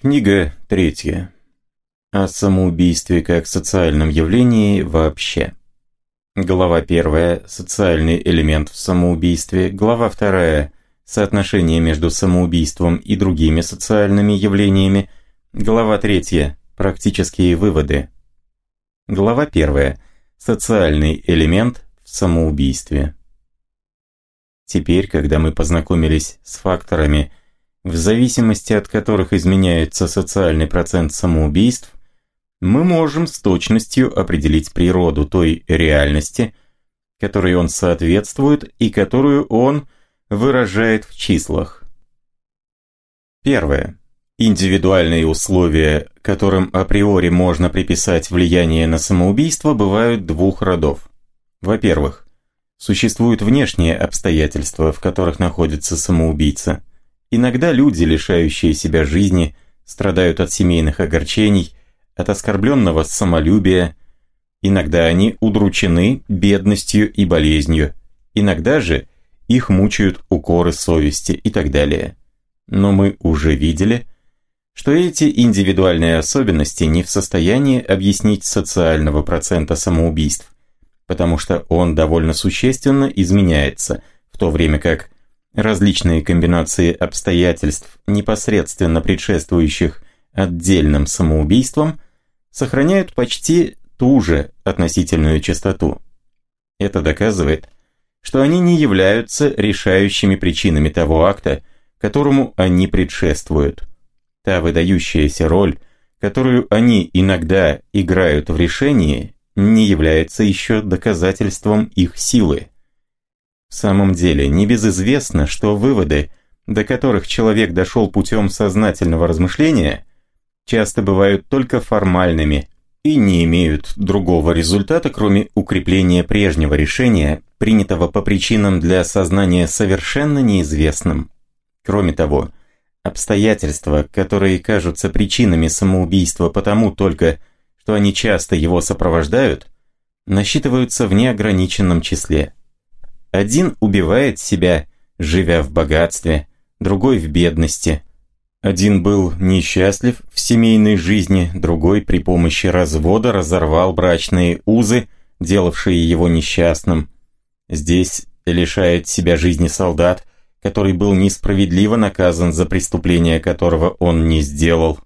Книга третья. О самоубийстве как социальном явлении вообще. Глава 1. Социальный элемент в самоубийстве. Глава 2. Соотношение между самоубийством и другими социальными явлениями. Глава 3. Практические выводы. Глава 1. Социальный элемент в самоубийстве. Теперь, когда мы познакомились с факторами, в зависимости от которых изменяется социальный процент самоубийств, мы можем с точностью определить природу той реальности, которой он соответствует и которую он выражает в числах. Первое. Индивидуальные условия, которым априори можно приписать влияние на самоубийство, бывают двух родов. Во-первых, существуют внешние обстоятельства, в которых находится самоубийца – Иногда люди, лишающие себя жизни, страдают от семейных огорчений, от оскорбленного самолюбия. Иногда они удручены бедностью и болезнью. Иногда же их мучают укоры совести и так далее. Но мы уже видели, что эти индивидуальные особенности не в состоянии объяснить социального процента самоубийств, потому что он довольно существенно изменяется, в то время как различные комбинации обстоятельств, непосредственно предшествующих отдельным самоубийствам, сохраняют почти ту же относительную частоту. Это доказывает, что они не являются решающими причинами того акта, которому они предшествуют. Та выдающаяся роль, которую они иногда играют в решении, не является еще доказательством их силы. В самом деле, небезызвестно, что выводы, до которых человек дошел путем сознательного размышления, часто бывают только формальными и не имеют другого результата, кроме укрепления прежнего решения, принятого по причинам для сознания совершенно неизвестным. Кроме того, обстоятельства, которые кажутся причинами самоубийства потому только, что они часто его сопровождают, насчитываются в неограниченном числе. Один убивает себя, живя в богатстве, другой в бедности. Один был несчастлив в семейной жизни, другой при помощи развода разорвал брачные узы, делавшие его несчастным. Здесь лишает себя жизни солдат, который был несправедливо наказан за преступление, которого он не сделал.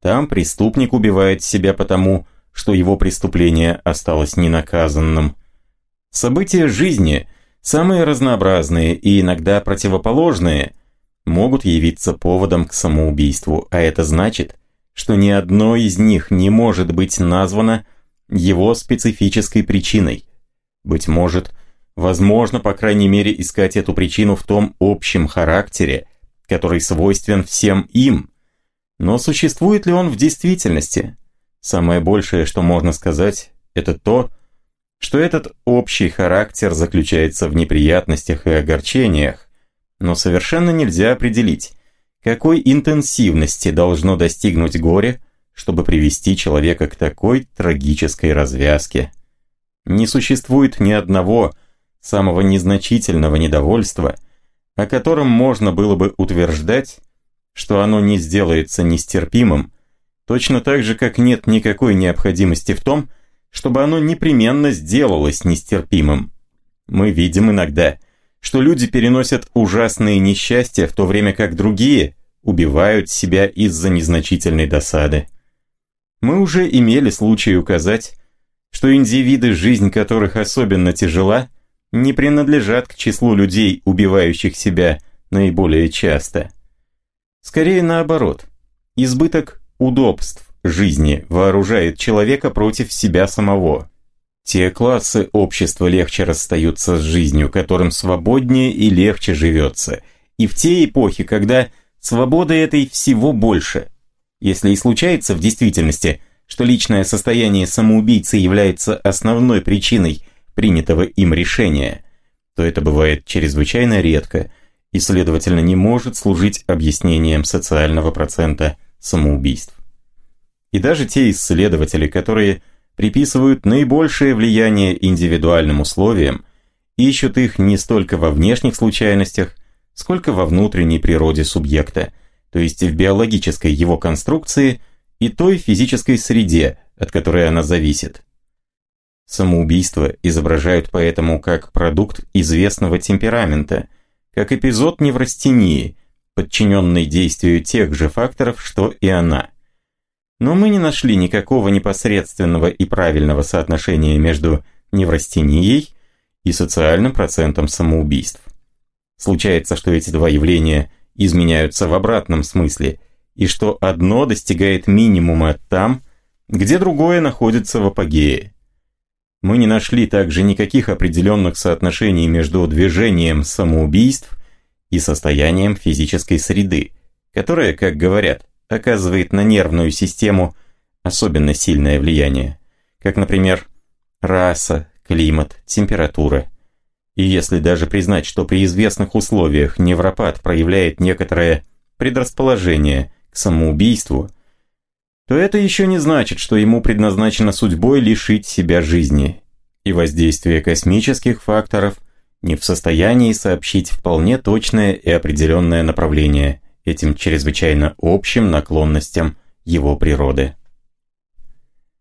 Там преступник убивает себя потому, что его преступление осталось ненаказанным. События жизни самые разнообразные и иногда противоположные, могут явиться поводом к самоубийству, а это значит, что ни одно из них не может быть названо его специфической причиной. Быть может, возможно, по крайней мере, искать эту причину в том общем характере, который свойствен всем им. Но существует ли он в действительности? Самое большее, что можно сказать, это то, что этот общий характер заключается в неприятностях и огорчениях, но совершенно нельзя определить, какой интенсивности должно достигнуть горе, чтобы привести человека к такой трагической развязке. Не существует ни одного самого незначительного недовольства, о котором можно было бы утверждать, что оно не сделается нестерпимым, точно так же, как нет никакой необходимости в том, чтобы оно непременно сделалось нестерпимым. Мы видим иногда, что люди переносят ужасные несчастья, в то время как другие убивают себя из-за незначительной досады. Мы уже имели случай указать, что индивиды, жизнь которых особенно тяжела, не принадлежат к числу людей, убивающих себя наиболее часто. Скорее наоборот, избыток удобств, жизни вооружает человека против себя самого. Те классы общества легче расстаются с жизнью, которым свободнее и легче живется. И в те эпохи, когда свободы этой всего больше. Если и случается в действительности, что личное состояние самоубийцы является основной причиной принятого им решения, то это бывает чрезвычайно редко и, следовательно, не может служить объяснением социального процента самоубийств. И даже те исследователи, которые приписывают наибольшее влияние индивидуальным условиям, ищут их не столько во внешних случайностях, сколько во внутренней природе субъекта, то есть в биологической его конструкции и той физической среде, от которой она зависит. Самоубийство изображают поэтому как продукт известного темперамента, как эпизод неврастении, подчиненный действию тех же факторов, что и она. Но мы не нашли никакого непосредственного и правильного соотношения между неврастенией и социальным процентом самоубийств. Случается, что эти два явления изменяются в обратном смысле, и что одно достигает минимума там, где другое находится в апогее. Мы не нашли также никаких определенных соотношений между движением самоубийств и состоянием физической среды, которая, как говорят, оказывает на нервную систему особенно сильное влияние, как, например, раса, климат, температура. И если даже признать, что при известных условиях невропат проявляет некоторое предрасположение к самоубийству – то это еще не значит, что ему предназначено судьбой лишить себя жизни. И воздействие космических факторов не в состоянии сообщить вполне точное и определенное направление этим чрезвычайно общим наклонностям его природы.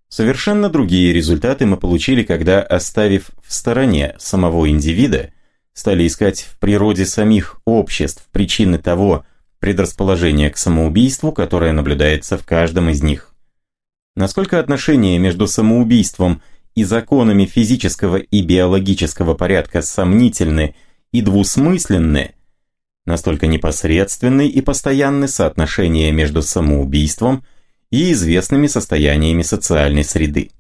Совершенно другие результаты мы получили, когда, оставив в стороне самого индивида, стали искать в природе самих обществ причины того, предрасположение к самоубийству, которое наблюдается в каждом из них. Насколько отношения между самоубийством и законами физического и биологического порядка сомнительны и двусмысленны, настолько непосредственны и постоянны соотношения между самоубийством и известными состояниями социальной среды.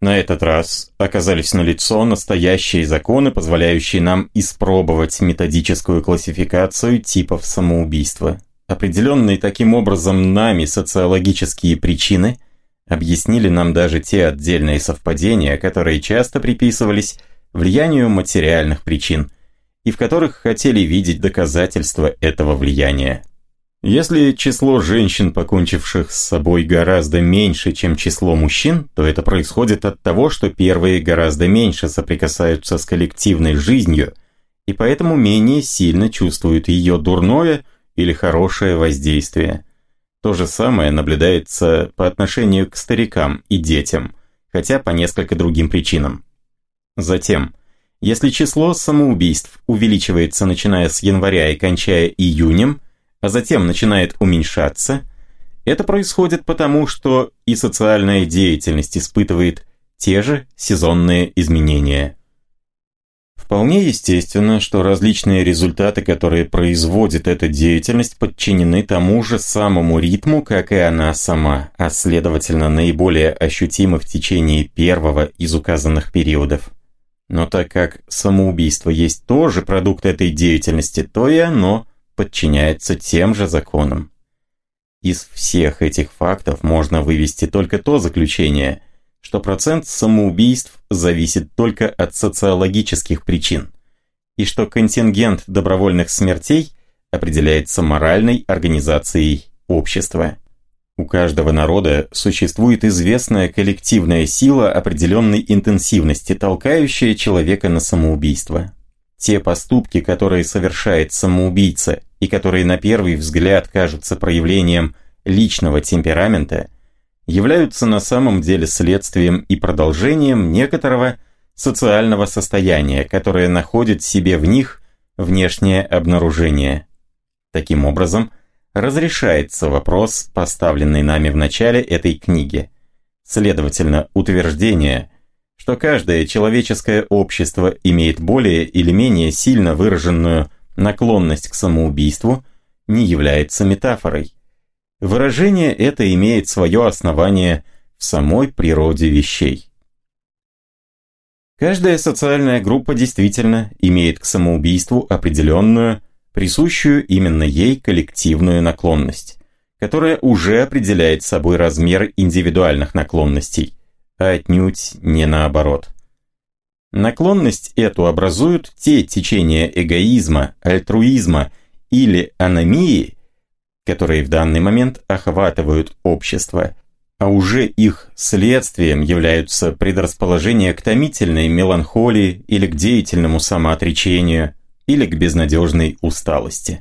На этот раз оказались налицо настоящие законы, позволяющие нам испробовать методическую классификацию типов самоубийства. Определенные таким образом нами социологические причины объяснили нам даже те отдельные совпадения, которые часто приписывались влиянию материальных причин, и в которых хотели видеть доказательства этого влияния. Если число женщин, покончивших с собой, гораздо меньше, чем число мужчин, то это происходит от того, что первые гораздо меньше соприкасаются с коллективной жизнью и поэтому менее сильно чувствуют ее дурное или хорошее воздействие. То же самое наблюдается по отношению к старикам и детям, хотя по несколько другим причинам. Затем, если число самоубийств увеличивается начиная с января и кончая июнем – а затем начинает уменьшаться, это происходит потому, что и социальная деятельность испытывает те же сезонные изменения. Вполне естественно, что различные результаты, которые производит эта деятельность, подчинены тому же самому ритму, как и она сама, а следовательно наиболее ощутимы в течение первого из указанных периодов. Но так как самоубийство есть тоже продукт этой деятельности, то и оно подчиняется тем же законам. Из всех этих фактов можно вывести только то заключение, что процент самоубийств зависит только от социологических причин, и что контингент добровольных смертей определяется моральной организацией общества. У каждого народа существует известная коллективная сила определенной интенсивности, толкающая человека на самоубийство. Те поступки, которые совершает самоубийца и которые на первый взгляд кажутся проявлением личного темперамента, являются на самом деле следствием и продолжением некоторого социального состояния, которое находит себе в них внешнее обнаружение. Таким образом, разрешается вопрос, поставленный нами в начале этой книги. Следовательно, утверждение – что каждое человеческое общество имеет более или менее сильно выраженную наклонность к самоубийству, не является метафорой. Выражение это имеет свое основание в самой природе вещей. Каждая социальная группа действительно имеет к самоубийству определенную, присущую именно ей коллективную наклонность, которая уже определяет собой размер индивидуальных наклонностей, а отнюдь не наоборот. Наклонность эту образуют те течения эгоизма, альтруизма или аномии, которые в данный момент охватывают общество, а уже их следствием являются предрасположения к томительной меланхолии или к деятельному самоотречению или к безнадежной усталости.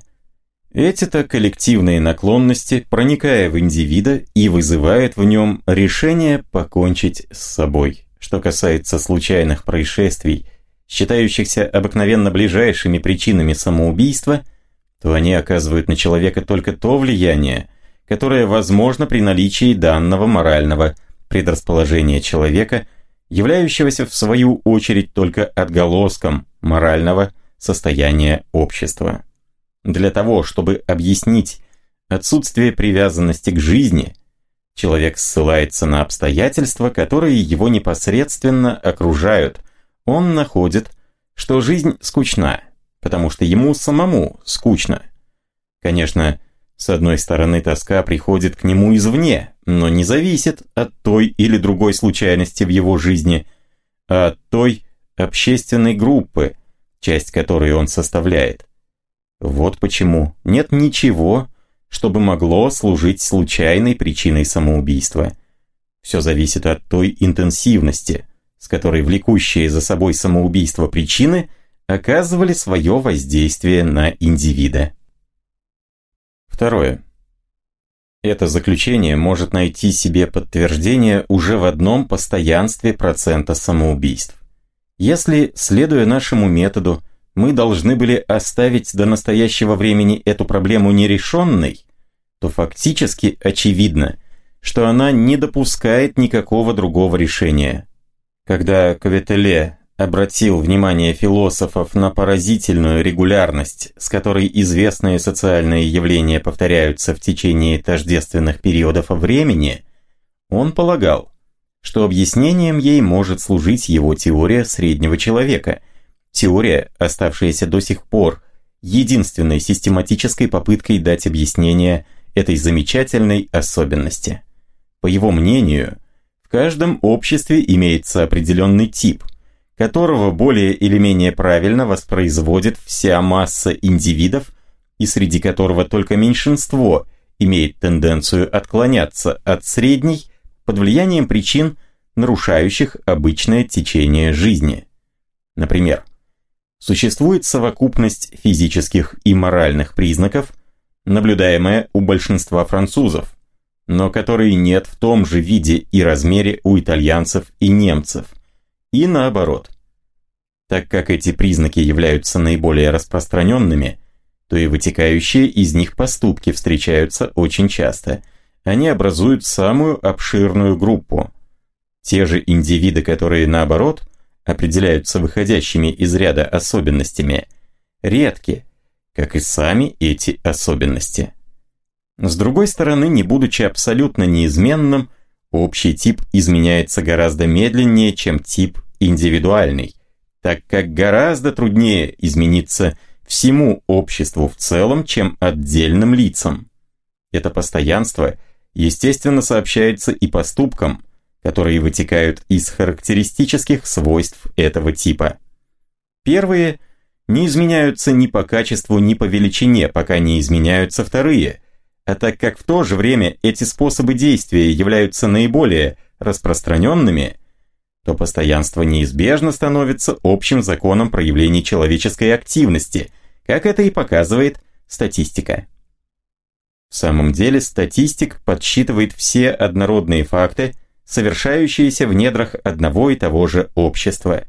Эти-то коллективные наклонности, проникая в индивида и вызывают в нем решение покончить с собой. Что касается случайных происшествий, считающихся обыкновенно ближайшими причинами самоубийства, то они оказывают на человека только то влияние, которое возможно при наличии данного морального предрасположения человека, являющегося в свою очередь только отголоском морального состояния общества. Для того, чтобы объяснить отсутствие привязанности к жизни, человек ссылается на обстоятельства, которые его непосредственно окружают. Он находит, что жизнь скучна, потому что ему самому скучно. Конечно, с одной стороны тоска приходит к нему извне, но не зависит от той или другой случайности в его жизни, а от той общественной группы, часть которой он составляет. Вот почему нет ничего, чтобы могло служить случайной причиной самоубийства. Все зависит от той интенсивности, с которой влекущие за собой самоубийство причины оказывали свое воздействие на индивида. Второе. Это заключение может найти себе подтверждение уже в одном постоянстве процента самоубийств. Если, следуя нашему методу, мы должны были оставить до настоящего времени эту проблему нерешенной, то фактически очевидно, что она не допускает никакого другого решения. Когда Каветеле обратил внимание философов на поразительную регулярность, с которой известные социальные явления повторяются в течение тождественных периодов времени, он полагал, что объяснением ей может служить его теория среднего человека – Теория, оставшаяся до сих пор единственной систематической попыткой дать объяснение этой замечательной особенности. По его мнению, в каждом обществе имеется определенный тип, которого более или менее правильно воспроизводит вся масса индивидов и среди которого только меньшинство имеет тенденцию отклоняться от средней под влиянием причин, нарушающих обычное течение жизни. Например, Существует совокупность физических и моральных признаков, наблюдаемая у большинства французов, но которые нет в том же виде и размере у итальянцев и немцев, и наоборот. Так как эти признаки являются наиболее распространенными, то и вытекающие из них поступки встречаются очень часто. Они образуют самую обширную группу. Те же индивиды, которые наоборот – определяются выходящими из ряда особенностями, редки, как и сами эти особенности. С другой стороны, не будучи абсолютно неизменным, общий тип изменяется гораздо медленнее, чем тип индивидуальный, так как гораздо труднее измениться всему обществу в целом, чем отдельным лицам. Это постоянство, естественно, сообщается и поступкам, которые вытекают из характеристических свойств этого типа. Первые не изменяются ни по качеству, ни по величине, пока не изменяются вторые, а так как в то же время эти способы действия являются наиболее распространенными, то постоянство неизбежно становится общим законом проявлений человеческой активности, как это и показывает статистика. В самом деле статистик подсчитывает все однородные факты, совершающиеся в недрах одного и того же общества.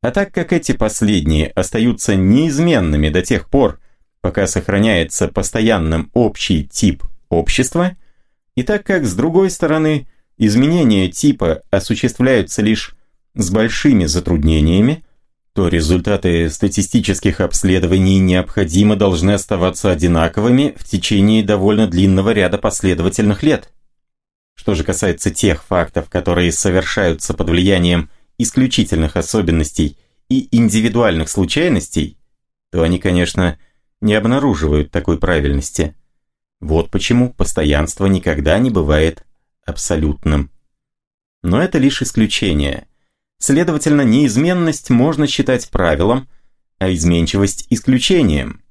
А так как эти последние остаются неизменными до тех пор, пока сохраняется постоянным общий тип общества, и так как, с другой стороны, изменения типа осуществляются лишь с большими затруднениями, то результаты статистических обследований необходимо должны оставаться одинаковыми в течение довольно длинного ряда последовательных лет. Что же касается тех фактов, которые совершаются под влиянием исключительных особенностей и индивидуальных случайностей, то они, конечно, не обнаруживают такой правильности. Вот почему постоянство никогда не бывает абсолютным. Но это лишь исключение. Следовательно, неизменность можно считать правилом, а изменчивость исключением.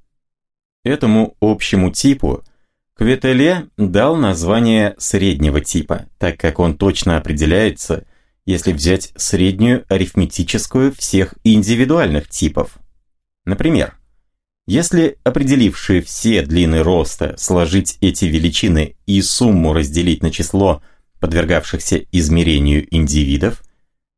Этому общему типу – Кветеле дал название среднего типа, так как он точно определяется, если взять среднюю арифметическую всех индивидуальных типов. Например, Если, определившие все длины роста, сложить эти величины и сумму разделить на число подвергавшихся измерению индивидов,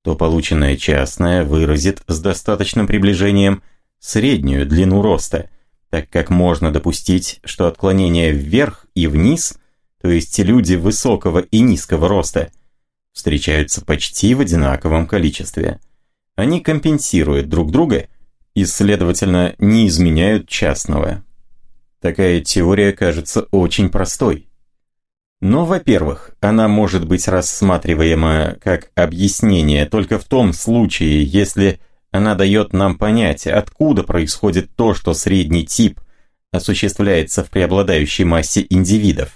то полученное частное выразит с достаточным приближением среднюю длину роста, так как можно допустить, что отклонение вверх и вниз, то есть люди высокого и низкого роста, встречаются почти в одинаковом количестве. Они компенсируют друг друга и, следовательно, не изменяют частного. Такая теория кажется очень простой. Но, во-первых, она может быть рассматриваема как объяснение только в том случае, если она дает нам понять, откуда происходит то, что средний тип осуществляется в преобладающей массе индивидов.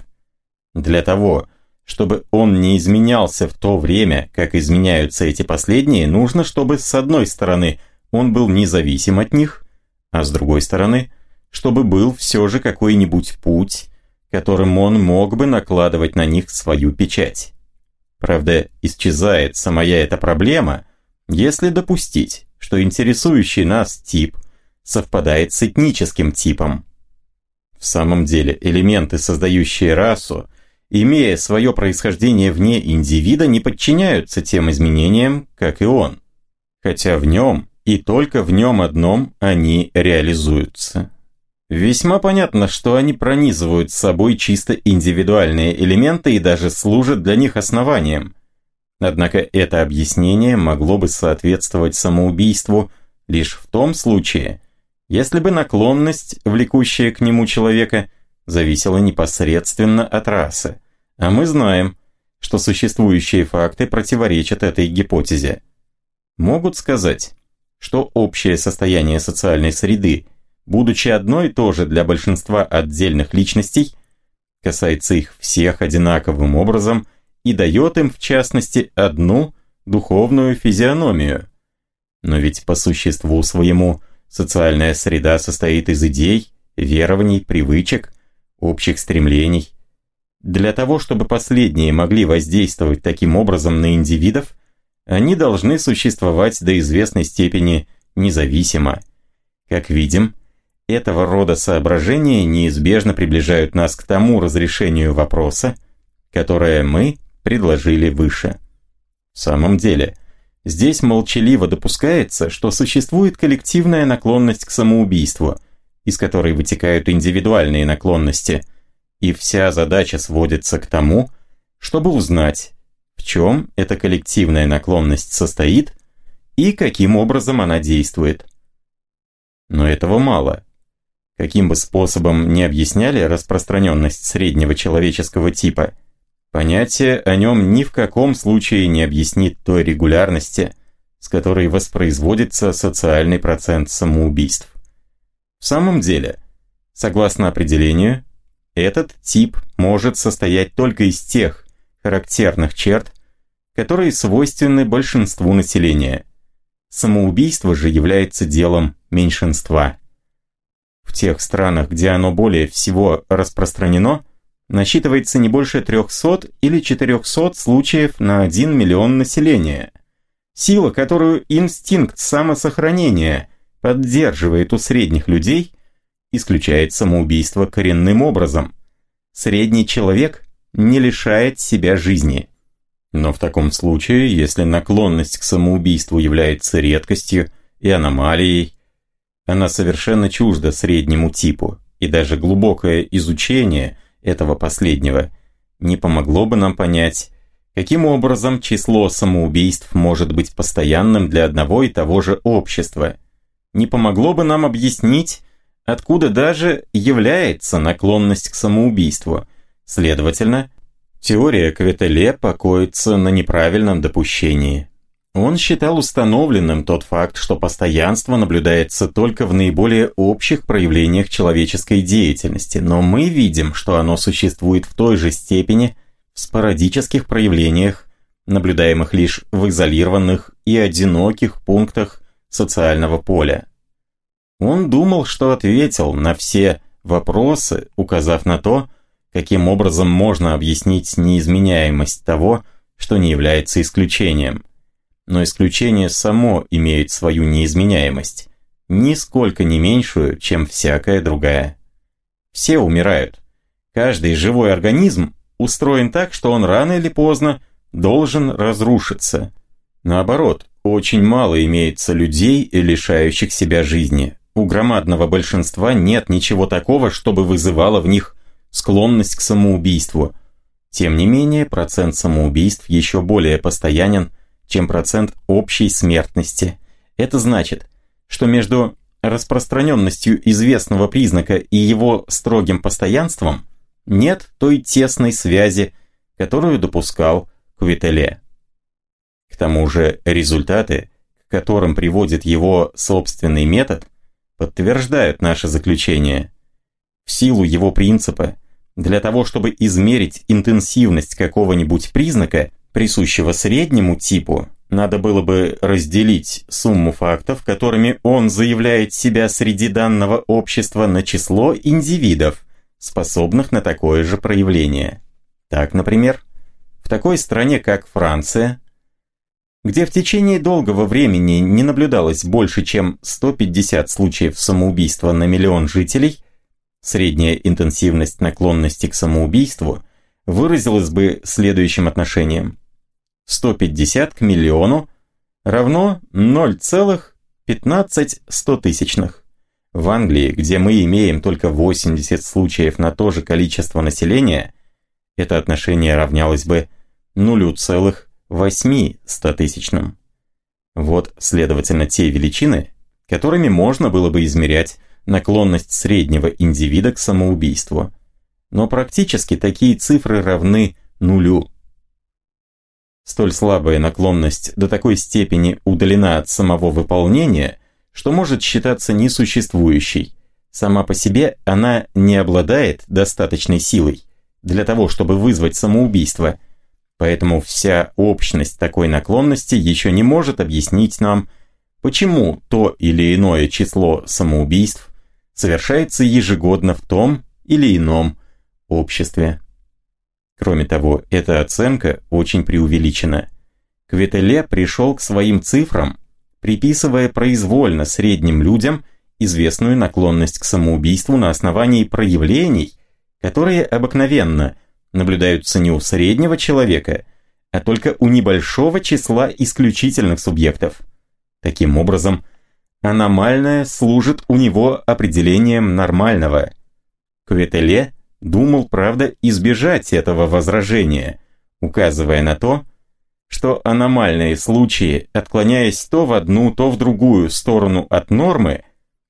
Для того, чтобы он не изменялся в то время, как изменяются эти последние, нужно, чтобы с одной стороны он был независим от них, а с другой стороны, чтобы был все же какой-нибудь путь, которым он мог бы накладывать на них свою печать. Правда, исчезает самая эта проблема, если допустить, что интересующий нас тип совпадает с этническим типом. В самом деле, элементы, создающие расу, имея свое происхождение вне индивида, не подчиняются тем изменениям, как и он. Хотя в нем, и только в нем одном, они реализуются. Весьма понятно, что они пронизывают с собой чисто индивидуальные элементы и даже служат для них основанием. Однако это объяснение могло бы соответствовать самоубийству лишь в том случае, если бы наклонность, влекущая к нему человека, зависела непосредственно от расы. А мы знаем, что существующие факты противоречат этой гипотезе. Могут сказать, что общее состояние социальной среды, будучи одно и то же для большинства отдельных личностей, касается их всех одинаковым образом и дает им, в частности, одну духовную физиономию. Но ведь по существу своему социальная среда состоит из идей, верований, привычек, общих стремлений. Для того, чтобы последние могли воздействовать таким образом на индивидов, они должны существовать до известной степени независимо. Как видим, этого рода соображения неизбежно приближают нас к тому разрешению вопроса, которое мы предложили выше. В самом деле, здесь молчаливо допускается, что существует коллективная наклонность к самоубийству – из которой вытекают индивидуальные наклонности, и вся задача сводится к тому, чтобы узнать, в чем эта коллективная наклонность состоит и каким образом она действует. Но этого мало. Каким бы способом ни объясняли распространенность среднего человеческого типа, понятие о нем ни в каком случае не объяснит той регулярности, с которой воспроизводится социальный процент самоубийств. В самом деле, согласно определению, этот тип может состоять только из тех характерных черт, которые свойственны большинству населения. Самоубийство же является делом меньшинства. В тех странах, где оно более всего распространено, насчитывается не больше 300 или 400 случаев на 1 миллион населения. Сила, которую инстинкт самосохранения – поддерживает у средних людей, исключает самоубийство коренным образом. Средний человек не лишает себя жизни. Но в таком случае, если наклонность к самоубийству является редкостью и аномалией, она совершенно чужда среднему типу, и даже глубокое изучение этого последнего не помогло бы нам понять, каким образом число самоубийств может быть постоянным для одного и того же общества – не помогло бы нам объяснить, откуда даже является наклонность к самоубийству. Следовательно, теория Кветеле покоится на неправильном допущении. Он считал установленным тот факт, что постоянство наблюдается только в наиболее общих проявлениях человеческой деятельности, но мы видим, что оно существует в той же степени в спорадических проявлениях, наблюдаемых лишь в изолированных и одиноких пунктах социального поля. Он думал, что ответил на все вопросы, указав на то, каким образом можно объяснить неизменяемость того, что не является исключением. Но исключение само имеет свою неизменяемость. нисколько не меньшую, чем всякая другая. Все умирают. Каждый живой организм устроен так, что он рано или поздно должен разрушиться. Наоборот, очень мало имеется людей, лишающих себя жизни. У громадного большинства нет ничего такого, чтобы вызывало в них склонность к самоубийству. Тем не менее, процент самоубийств еще более постоянен, чем процент общей смертности. Это значит, что между распространенностью известного признака и его строгим постоянством нет той тесной связи, которую допускал Квителе. К тому же результаты, к которым приводит его собственный метод, подтверждают наше заключение. В силу его принципа, для того чтобы измерить интенсивность какого-нибудь признака, присущего среднему типу, надо было бы разделить сумму фактов, которыми он заявляет себя среди данного общества на число индивидов, способных на такое же проявление. Так, например, в такой стране, как Франция, где в течение долгого времени не наблюдалось больше, чем 150 случаев самоубийства на миллион жителей, средняя интенсивность наклонности к самоубийству выразилась бы следующим отношением. 150 к миллиону равно 0,15 тысячных. В Англии, где мы имеем только 80 случаев на то же количество населения, это отношение равнялось бы 0,8 стотысячным. Вот, следовательно, те величины, которыми можно было бы измерять наклонность среднего индивида к самоубийству. Но практически такие цифры равны нулю. Столь слабая наклонность до такой степени удалена от самого выполнения, что может считаться несуществующей. Сама по себе она не обладает достаточной силой для того, чтобы вызвать самоубийство. Поэтому вся общность такой наклонности еще не может объяснить нам, почему то или иное число самоубийств совершается ежегодно в том или ином обществе. Кроме того, эта оценка очень преувеличена. Кветеле пришел к своим цифрам, приписывая произвольно средним людям известную наклонность к самоубийству на основании проявлений, которые обыкновенно наблюдаются не у среднего человека, а только у небольшого числа исключительных субъектов. Таким образом, аномальное служит у него определением нормального. Кветеле думал, правда, избежать этого возражения, указывая на то, что аномальные случаи, отклоняясь то в одну, то в другую сторону от нормы,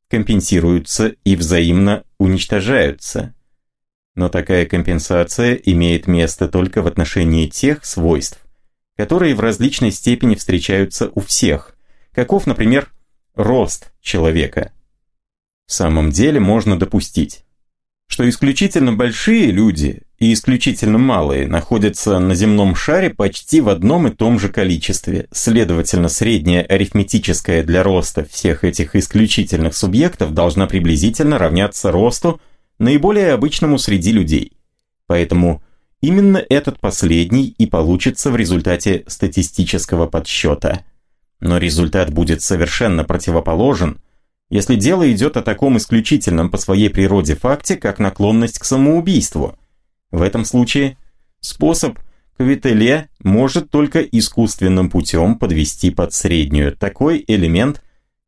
компенсируются и взаимно уничтожаются но такая компенсация имеет место только в отношении тех свойств, которые в различной степени встречаются у всех, каков, например, рост человека. В самом деле можно допустить, что исключительно большие люди и исключительно малые находятся на земном шаре почти в одном и том же количестве, следовательно, средняя арифметическая для роста всех этих исключительных субъектов должна приблизительно равняться росту наиболее обычному среди людей. Поэтому именно этот последний и получится в результате статистического подсчета. Но результат будет совершенно противоположен, если дело идет о таком исключительном по своей природе факте, как наклонность к самоубийству. В этом случае способ Квителе может только искусственным путем подвести под среднюю такой элемент,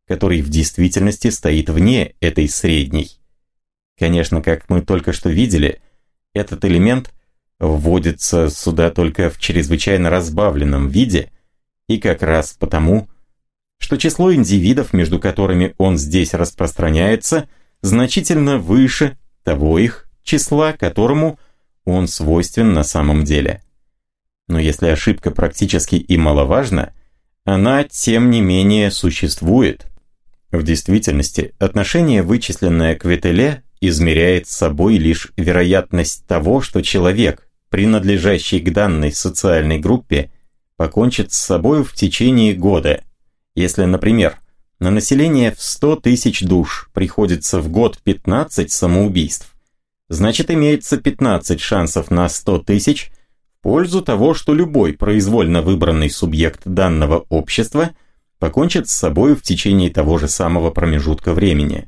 который в действительности стоит вне этой средней. Конечно, как мы только что видели, этот элемент вводится сюда только в чрезвычайно разбавленном виде, и как раз потому, что число индивидов, между которыми он здесь распространяется, значительно выше того их числа, которому он свойствен на самом деле. Но если ошибка практически и маловажна, она тем не менее существует. В действительности, отношение, вычисленное к Ветеле, измеряет собой лишь вероятность того, что человек, принадлежащий к данной социальной группе, покончит с собой в течение года. Если, например, на население в 100 тысяч душ приходится в год 15 самоубийств, значит имеется 15 шансов на 100 тысяч в пользу того, что любой произвольно выбранный субъект данного общества покончат с собой в течение того же самого промежутка времени.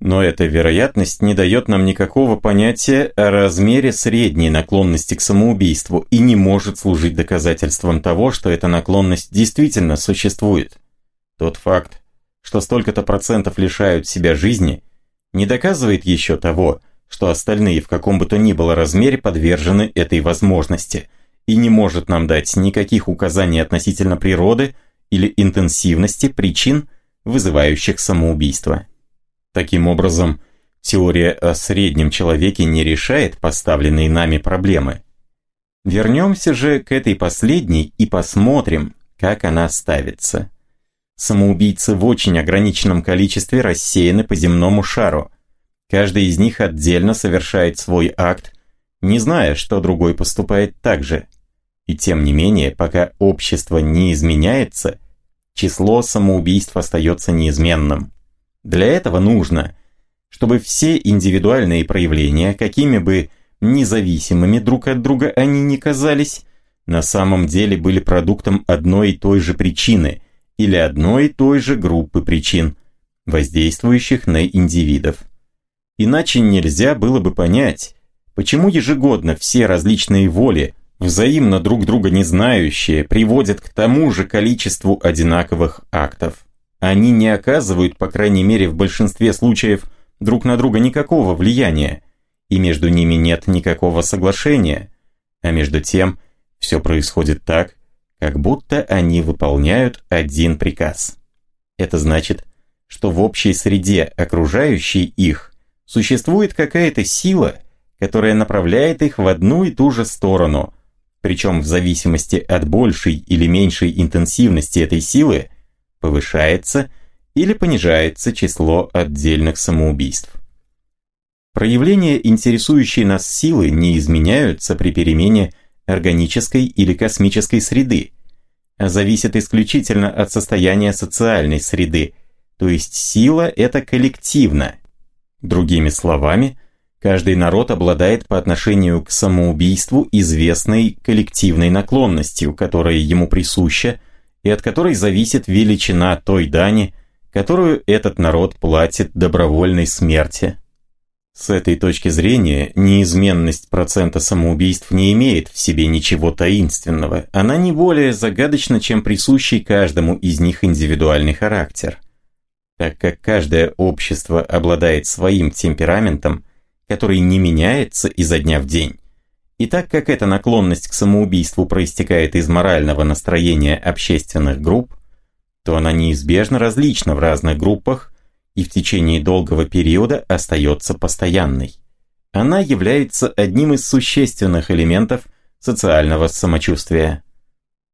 Но эта вероятность не дает нам никакого понятия о размере средней наклонности к самоубийству и не может служить доказательством того, что эта наклонность действительно существует. Тот факт, что столько-то процентов лишают себя жизни, не доказывает еще того, что остальные в каком бы то ни было размере подвержены этой возможности и не может нам дать никаких указаний относительно природы или интенсивности причин, вызывающих самоубийство. Таким образом, теория о среднем человеке не решает поставленные нами проблемы. Вернемся же к этой последней и посмотрим, как она ставится. Самоубийцы в очень ограниченном количестве рассеяны по земному шару. Каждый из них отдельно совершает свой акт, не зная, что другой поступает так же. И тем не менее, пока общество не изменяется, число самоубийств остается неизменным. Для этого нужно, чтобы все индивидуальные проявления, какими бы независимыми друг от друга они ни казались, на самом деле были продуктом одной и той же причины или одной и той же группы причин, воздействующих на индивидов. Иначе нельзя было бы понять, почему ежегодно все различные воли, взаимно друг друга не знающие, приводят к тому же количеству одинаковых актов они не оказывают, по крайней мере в большинстве случаев, друг на друга никакого влияния, и между ними нет никакого соглашения, а между тем все происходит так, как будто они выполняют один приказ. Это значит, что в общей среде, окружающей их, существует какая-то сила, которая направляет их в одну и ту же сторону, причем в зависимости от большей или меньшей интенсивности этой силы – повышается или понижается число отдельных самоубийств. Проявления, интересующие нас силы, не изменяются при перемене органической или космической среды, а зависят исключительно от состояния социальной среды, то есть сила – это коллективно. Другими словами, каждый народ обладает по отношению к самоубийству известной коллективной наклонностью, которая ему присуща и от которой зависит величина той дани, которую этот народ платит добровольной смерти. С этой точки зрения, неизменность процента самоубийств не имеет в себе ничего таинственного, она не более загадочна, чем присущий каждому из них индивидуальный характер. Так как каждое общество обладает своим темпераментом, который не меняется изо дня в день, и так как эта наклонность к самоубийству проистекает из морального настроения общественных групп, то она неизбежно различна в разных группах и в течение долгого периода остается постоянной. Она является одним из существенных элементов социального самочувствия.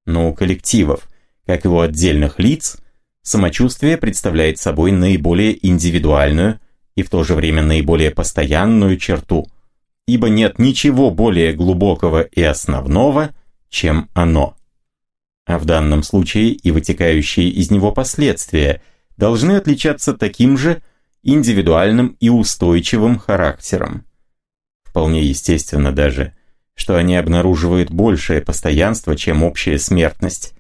Но у коллективов, как и у отдельных лиц, самочувствие представляет собой наиболее индивидуальную и в то же время наиболее постоянную черту – ибо нет ничего более глубокого и основного, чем оно. А в данном случае и вытекающие из него последствия должны отличаться таким же индивидуальным и устойчивым характером. Вполне естественно даже, что они обнаруживают большее постоянство, чем общая смертность,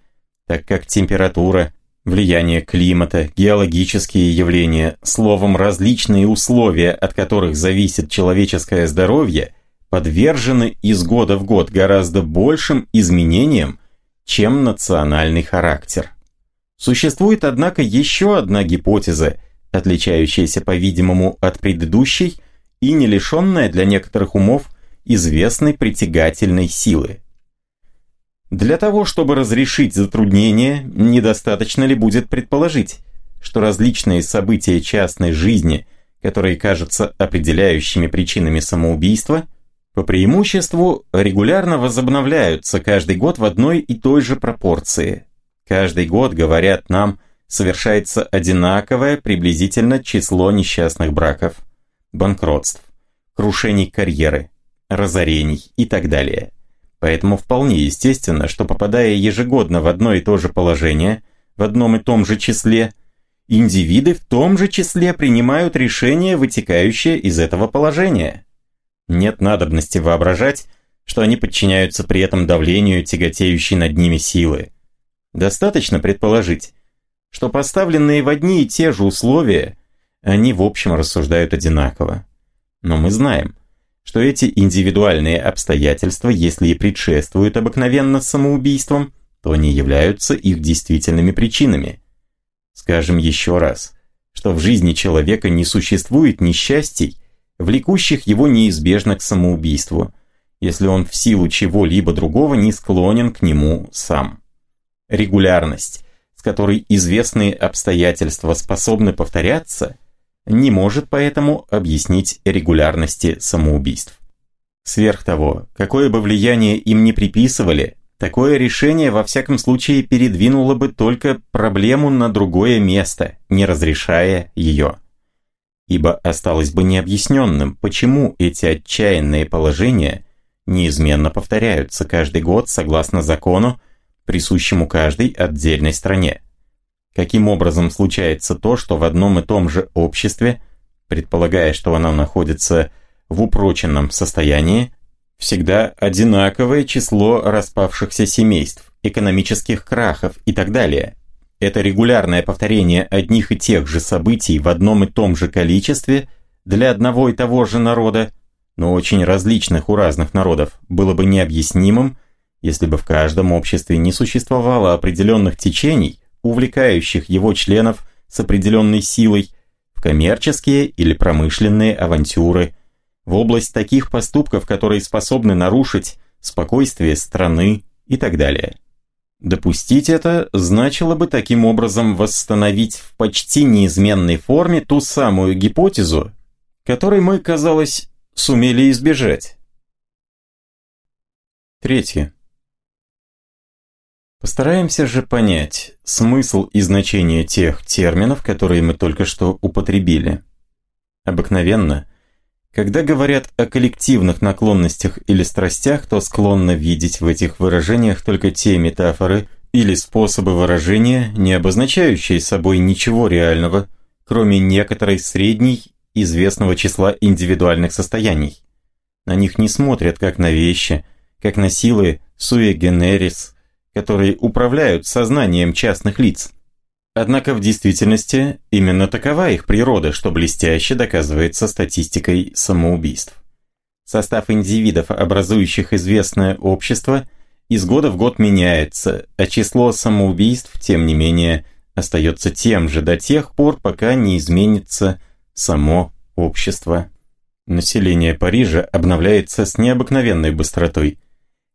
так как температура, влияние климата, геологические явления, словом, различные условия, от которых зависит человеческое здоровье, подвержены из года в год гораздо большим изменениям, чем национальный характер. Существует, однако, еще одна гипотеза, отличающаяся, по-видимому, от предыдущей и не лишенная для некоторых умов известной притягательной силы. Для того, чтобы разрешить затруднение, недостаточно ли будет предположить, что различные события частной жизни, которые кажутся определяющими причинами самоубийства, по преимуществу регулярно возобновляются каждый год в одной и той же пропорции. Каждый год, говорят нам, совершается одинаковое приблизительно число несчастных браков, банкротств, крушений карьеры, разорений и так далее. Поэтому вполне естественно, что попадая ежегодно в одно и то же положение, в одном и том же числе, индивиды в том же числе принимают решения, вытекающие из этого положения. Нет надобности воображать, что они подчиняются при этом давлению тяготеющей над ними силы. Достаточно предположить, что поставленные в одни и те же условия, они в общем рассуждают одинаково. Но мы знаем, что эти индивидуальные обстоятельства, если и предшествуют обыкновенно самоубийствам, то они являются их действительными причинами. Скажем еще раз, что в жизни человека не существует несчастий, влекущих его неизбежно к самоубийству, если он в силу чего-либо другого не склонен к нему сам. Регулярность, с которой известные обстоятельства способны повторяться, не может поэтому объяснить регулярности самоубийств. Сверх того, какое бы влияние им ни приписывали, такое решение во всяком случае передвинуло бы только проблему на другое место, не разрешая ее ибо осталось бы необъясненным, почему эти отчаянные положения неизменно повторяются каждый год согласно закону, присущему каждой отдельной стране. Каким образом случается то, что в одном и том же обществе, предполагая, что оно находится в упроченном состоянии, всегда одинаковое число распавшихся семейств, экономических крахов и так далее – это регулярное повторение одних и тех же событий в одном и том же количестве для одного и того же народа, но очень различных у разных народов, было бы необъяснимым, если бы в каждом обществе не существовало определенных течений, увлекающих его членов с определенной силой в коммерческие или промышленные авантюры, в область таких поступков, которые способны нарушить спокойствие страны и так далее. Допустить это значило бы таким образом восстановить в почти неизменной форме ту самую гипотезу, которой мы, казалось, сумели избежать. Третье. Постараемся же понять смысл и значение тех терминов, которые мы только что употребили. Обыкновенно – когда говорят о коллективных наклонностях или страстях, то склонны видеть в этих выражениях только те метафоры или способы выражения, не обозначающие собой ничего реального, кроме некоторой средней известного числа индивидуальных состояний. На них не смотрят как на вещи, как на силы суе генерис, которые управляют сознанием частных лиц. Однако в действительности именно такова их природа, что блестяще доказывается статистикой самоубийств. Состав индивидов, образующих известное общество, из года в год меняется, а число самоубийств, тем не менее, остается тем же до тех пор, пока не изменится само общество. Население Парижа обновляется с необыкновенной быстротой.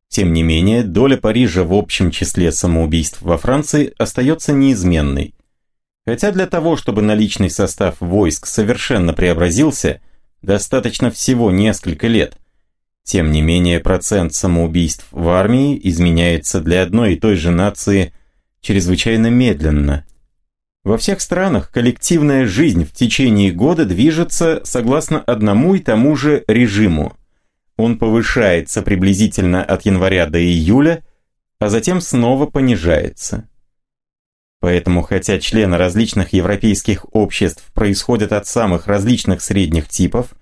Тем не менее, доля Парижа в общем числе самоубийств во Франции остается неизменной. Хотя для того, чтобы наличный состав войск совершенно преобразился, достаточно всего несколько лет. Тем не менее, процент самоубийств в армии изменяется для одной и той же нации чрезвычайно медленно. Во всех странах коллективная жизнь в течение года движется согласно одному и тому же режиму – он повышается приблизительно от января до июля, а затем снова понижается. Поэтому, хотя члены различных европейских обществ происходят от самых различных средних типов,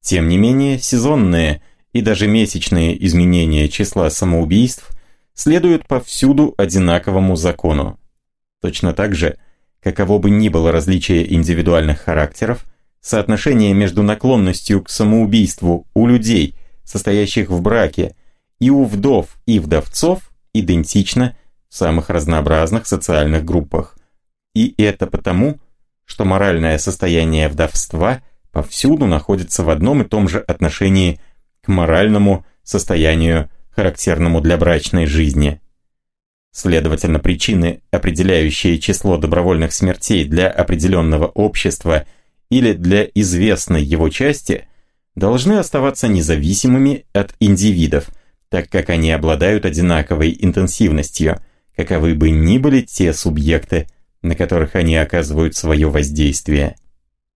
тем не менее сезонные и даже месячные изменения числа самоубийств следуют повсюду одинаковому закону. Точно так же, каково бы ни было различие индивидуальных характеров, соотношение между наклонностью к самоубийству у людей – состоящих в браке, и у вдов и вдовцов идентично в самых разнообразных социальных группах. И это потому, что моральное состояние вдовства повсюду находится в одном и том же отношении к моральному состоянию, характерному для брачной жизни. Следовательно, причины, определяющие число добровольных смертей для определенного общества или для известной его части – должны оставаться независимыми от индивидов, так как они обладают одинаковой интенсивностью, каковы бы ни были те субъекты, на которых они оказывают свое воздействие.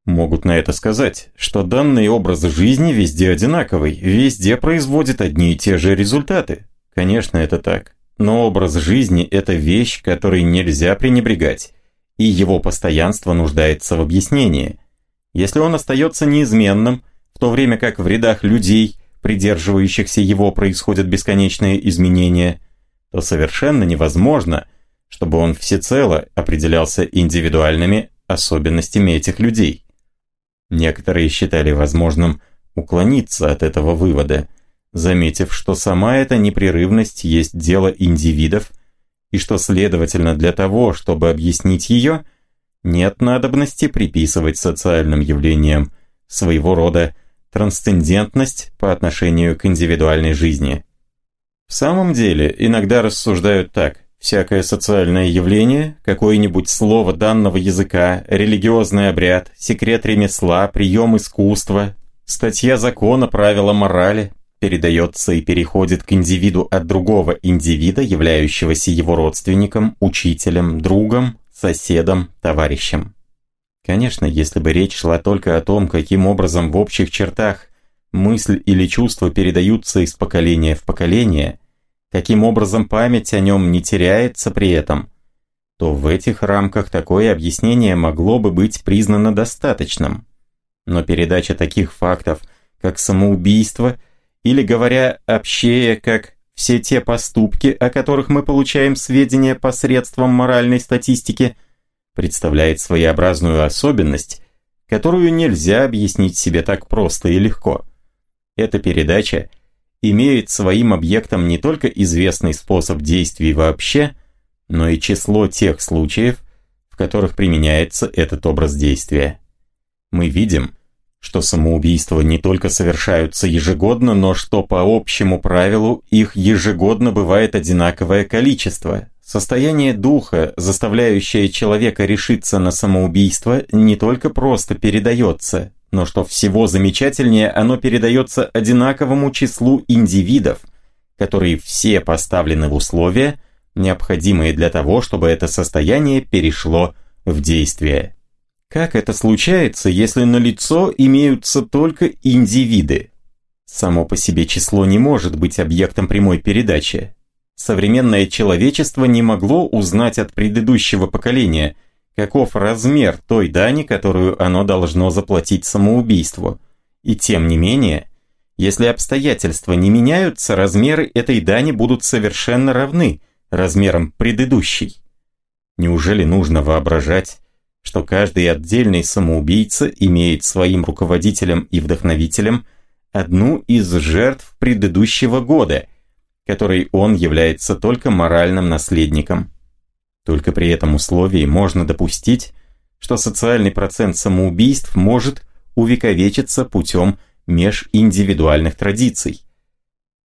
Могут на это сказать, что данный образ жизни везде одинаковый, везде производит одни и те же результаты. Конечно, это так. Но образ жизни – это вещь, которой нельзя пренебрегать, и его постоянство нуждается в объяснении. Если он остается неизменным – в то время как в рядах людей, придерживающихся его, происходят бесконечные изменения, то совершенно невозможно, чтобы он всецело определялся индивидуальными особенностями этих людей. Некоторые считали возможным уклониться от этого вывода, заметив, что сама эта непрерывность есть дело индивидов, и что, следовательно, для того, чтобы объяснить ее, нет надобности приписывать социальным явлениям своего рода трансцендентность по отношению к индивидуальной жизни. В самом деле, иногда рассуждают так. Всякое социальное явление, какое-нибудь слово данного языка, религиозный обряд, секрет ремесла, прием искусства, статья закона, правила морали, передается и переходит к индивиду от другого индивида, являющегося его родственником, учителем, другом, соседом, товарищем. Конечно, если бы речь шла только о том, каким образом в общих чертах мысль или чувство передаются из поколения в поколение, каким образом память о нем не теряется при этом, то в этих рамках такое объяснение могло бы быть признано достаточным. Но передача таких фактов, как самоубийство, или, говоря общее, как все те поступки, о которых мы получаем сведения посредством моральной статистики, представляет своеобразную особенность, которую нельзя объяснить себе так просто и легко. Эта передача имеет своим объектом не только известный способ действий вообще, но и число тех случаев, в которых применяется этот образ действия. Мы видим, что самоубийства не только совершаются ежегодно, но что по общему правилу их ежегодно бывает одинаковое количество. Состояние духа, заставляющее человека решиться на самоубийство, не только просто передается, но что всего замечательнее, оно передается одинаковому числу индивидов, которые все поставлены в условия, необходимые для того, чтобы это состояние перешло в действие. Как это случается, если на лицо имеются только индивиды? Само по себе число не может быть объектом прямой передачи. Современное человечество не могло узнать от предыдущего поколения, каков размер той дани, которую оно должно заплатить самоубийству. И тем не менее, если обстоятельства не меняются, размеры этой дани будут совершенно равны размерам предыдущей. Неужели нужно воображать, что каждый отдельный самоубийца имеет своим руководителем и вдохновителем одну из жертв предыдущего года, которой он является только моральным наследником. Только при этом условии можно допустить, что социальный процент самоубийств может увековечиться путем межиндивидуальных традиций.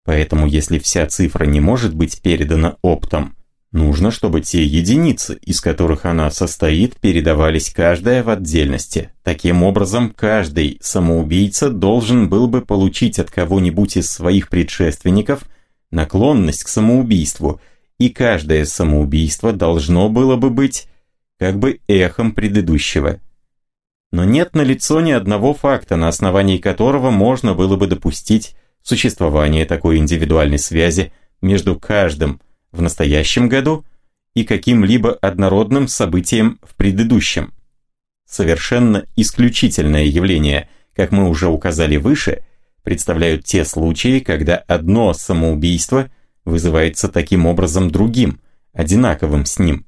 Поэтому если вся цифра не может быть передана оптом, Нужно, чтобы те единицы, из которых она состоит, передавались каждая в отдельности. Таким образом, каждый самоубийца должен был бы получить от кого-нибудь из своих предшественников наклонность к самоубийству, и каждое самоубийство должно было бы быть как бы эхом предыдущего. Но нет налицо ни одного факта, на основании которого можно было бы допустить существование такой индивидуальной связи между каждым в настоящем году и каким-либо однородным событием в предыдущем. Совершенно исключительное явление, как мы уже указали выше, представляют те случаи, когда одно самоубийство вызывается таким образом другим, одинаковым с ним.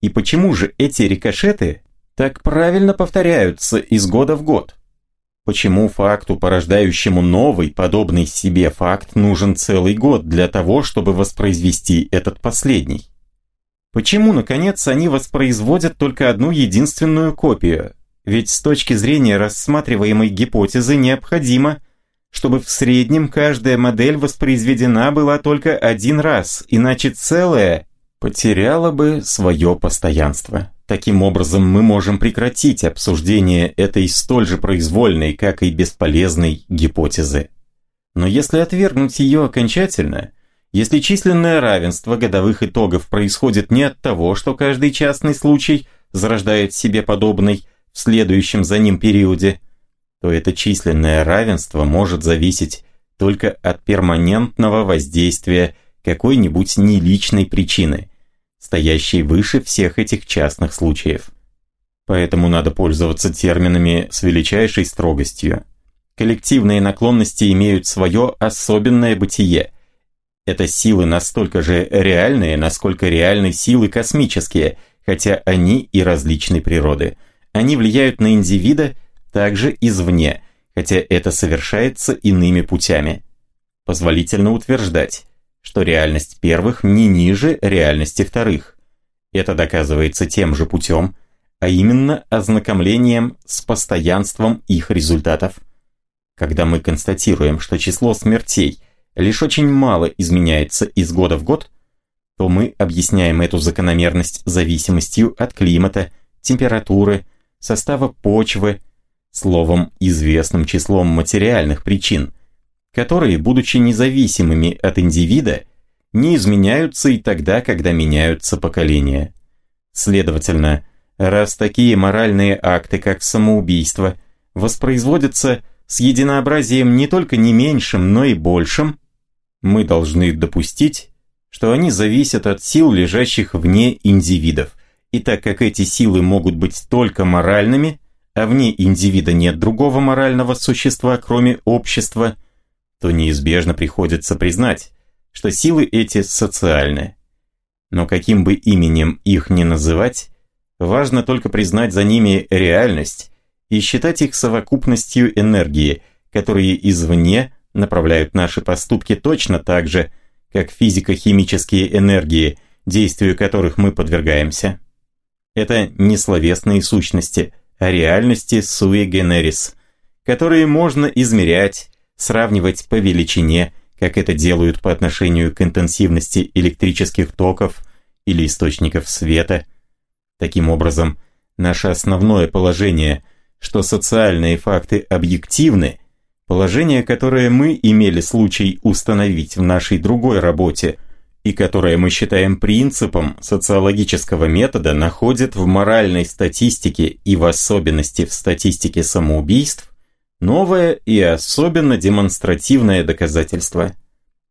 И почему же эти рикошеты так правильно повторяются из года в год? Почему факту, порождающему новый, подобный себе факт, нужен целый год для того, чтобы воспроизвести этот последний? Почему, наконец, они воспроизводят только одну единственную копию? Ведь с точки зрения рассматриваемой гипотезы необходимо, чтобы в среднем каждая модель воспроизведена была только один раз, иначе целое потеряло бы свое постоянство. Таким образом, мы можем прекратить обсуждение этой столь же произвольной, как и бесполезной гипотезы. Но если отвергнуть ее окончательно, если численное равенство годовых итогов происходит не от того, что каждый частный случай зарождает себе подобный в следующем за ним периоде, то это численное равенство может зависеть только от перманентного воздействия какой-нибудь неличной причины – стоящий выше всех этих частных случаев. Поэтому надо пользоваться терминами с величайшей строгостью. Коллективные наклонности имеют свое особенное бытие, Это силы настолько же реальные, насколько реальны силы космические, хотя они и различной природы. Они влияют на индивида также извне, хотя это совершается иными путями. Позволительно утверждать, что реальность первых не ниже реальности вторых. Это доказывается тем же путем, а именно ознакомлением с постоянством их результатов. Когда мы констатируем, что число смертей лишь очень мало изменяется из года в год, то мы объясняем эту закономерность зависимостью от климата, температуры, состава почвы, словом, известным числом материальных причин, которые, будучи независимыми от индивида, не изменяются и тогда, когда меняются поколения. Следовательно, раз такие моральные акты, как самоубийство, воспроизводятся с единообразием не только не меньшим, но и большим, мы должны допустить, что они зависят от сил, лежащих вне индивидов. И так как эти силы могут быть только моральными, а вне индивида нет другого морального существа, кроме общества, то неизбежно приходится признать, что силы эти социальны. Но каким бы именем их ни называть, важно только признать за ними реальность и считать их совокупностью энергии, которые извне направляют наши поступки точно так же, как физико-химические энергии, действию которых мы подвергаемся. Это не словесные сущности, а реальности sui generis, которые можно измерять, сравнивать по величине, как это делают по отношению к интенсивности электрических токов или источников света. Таким образом, наше основное положение, что социальные факты объективны – Положение, которое мы имели случай установить в нашей другой работе и которое мы считаем принципом социологического метода, находит в моральной статистике и в особенности в статистике самоубийств новое и особенно демонстративное доказательство.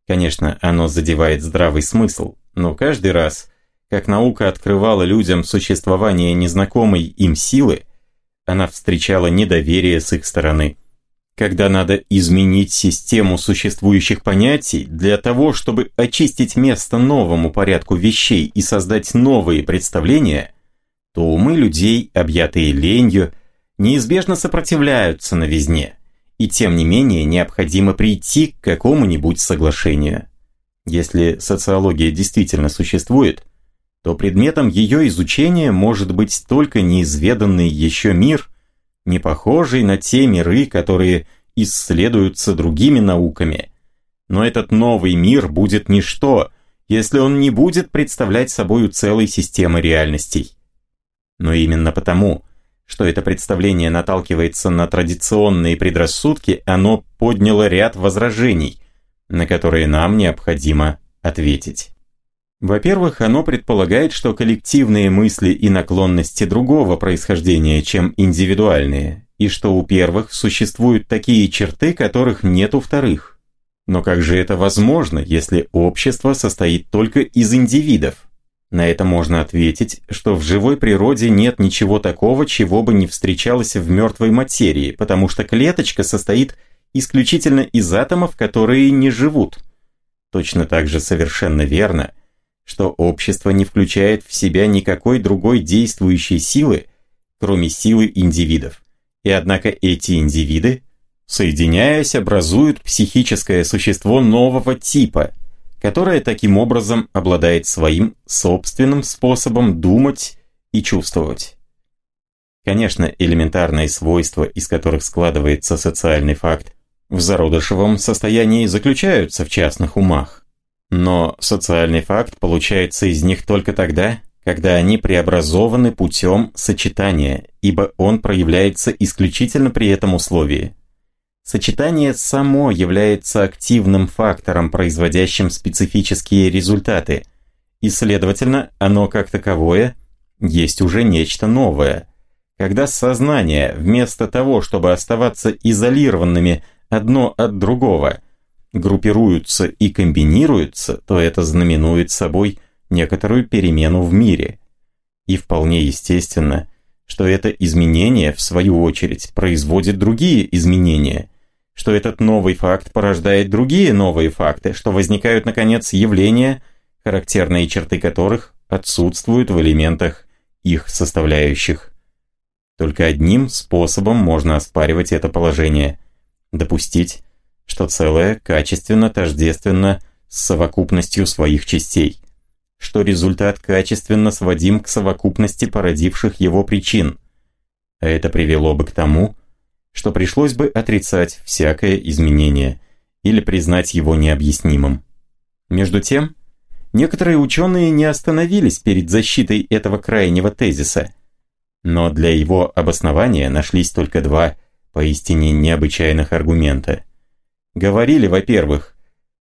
Конечно, оно задевает здравый смысл, но каждый раз, как наука открывала людям существование незнакомой им силы, она встречала недоверие с их стороны – когда надо изменить систему существующих понятий для того, чтобы очистить место новому порядку вещей и создать новые представления, то умы людей, объятые ленью, неизбежно сопротивляются новизне, и тем не менее необходимо прийти к какому-нибудь соглашению. Если социология действительно существует, то предметом ее изучения может быть только неизведанный еще мир – не похожий на те миры, которые исследуются другими науками. Но этот новый мир будет ничто, если он не будет представлять собою целой системы реальностей. Но именно потому, что это представление наталкивается на традиционные предрассудки, оно подняло ряд возражений, на которые нам необходимо ответить. Во-первых, оно предполагает, что коллективные мысли и наклонности другого происхождения, чем индивидуальные, и что у первых существуют такие черты, которых нет у вторых. Но как же это возможно, если общество состоит только из индивидов? На это можно ответить, что в живой природе нет ничего такого, чего бы не встречалось в мертвой материи, потому что клеточка состоит исключительно из атомов, которые не живут. Точно так же совершенно верно – что общество не включает в себя никакой другой действующей силы, кроме силы индивидов. И однако эти индивиды, соединяясь, образуют психическое существо нового типа, которое таким образом обладает своим собственным способом думать и чувствовать. Конечно, элементарные свойства, из которых складывается социальный факт, в зародышевом состоянии заключаются в частных умах. Но социальный факт получается из них только тогда, когда они преобразованы путем сочетания, ибо он проявляется исключительно при этом условии. Сочетание само является активным фактором, производящим специфические результаты, и, следовательно, оно как таковое есть уже нечто новое. Когда сознание, вместо того, чтобы оставаться изолированными одно от другого – группируются и комбинируются, то это знаменует собой некоторую перемену в мире. И вполне естественно, что это изменение, в свою очередь, производит другие изменения, что этот новый факт порождает другие новые факты, что возникают, наконец, явления, характерные черты которых отсутствуют в элементах их составляющих. Только одним способом можно оспаривать это положение – допустить, что целое качественно тождественно с совокупностью своих частей, что результат качественно сводим к совокупности породивших его причин, а это привело бы к тому, что пришлось бы отрицать всякое изменение или признать его необъяснимым. Между тем, некоторые ученые не остановились перед защитой этого крайнего тезиса, но для его обоснования нашлись только два поистине необычайных аргумента. Говорили, во-первых,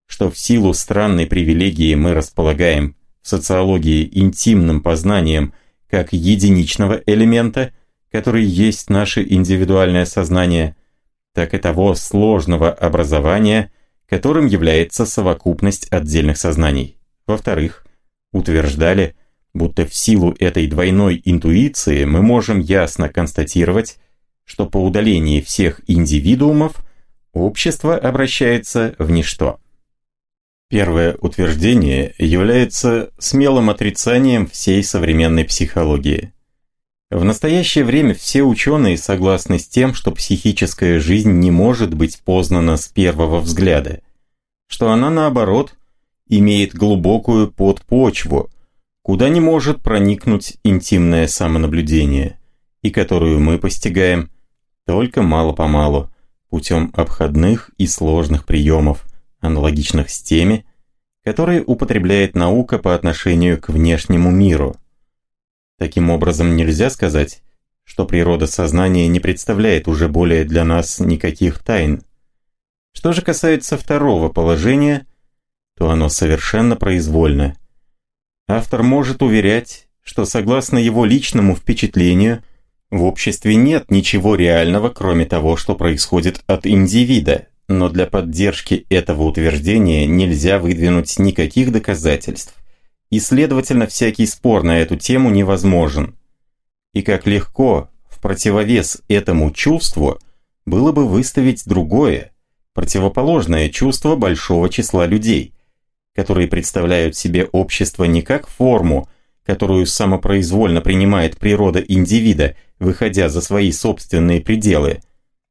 что в силу странной привилегии мы располагаем в социологии интимным познанием как единичного элемента – который есть наше индивидуальное сознание, так и того сложного образования, которым является совокупность отдельных сознаний. Во-вторых, утверждали, будто в силу этой двойной интуиции мы можем ясно констатировать, что по удалении всех индивидуумов общество обращается в ничто. Первое утверждение является смелым отрицанием всей современной психологии. В настоящее время все ученые согласны с тем, что психическая жизнь не может быть познана с первого взгляда, что она, наоборот, имеет глубокую подпочву, куда не может проникнуть интимное самонаблюдение, и которую мы постигаем только мало-помалу, путем обходных и сложных приемов, аналогичных с теми, которые употребляет наука по отношению к внешнему миру – Таким образом, нельзя сказать, что природа сознания не представляет уже более для нас никаких тайн. Что же касается второго положения, то оно совершенно произвольно. Автор может уверять, что согласно его личному впечатлению, в обществе нет ничего реального, кроме того, что происходит от индивида, но для поддержки этого утверждения нельзя выдвинуть никаких доказательств и, следовательно, всякий спор на эту тему невозможен. И как легко, в противовес этому чувству, было бы выставить другое, противоположное чувство большого числа людей, которые представляют себе общество не как форму, которую самопроизвольно принимает природа индивида, выходя за свои собственные пределы,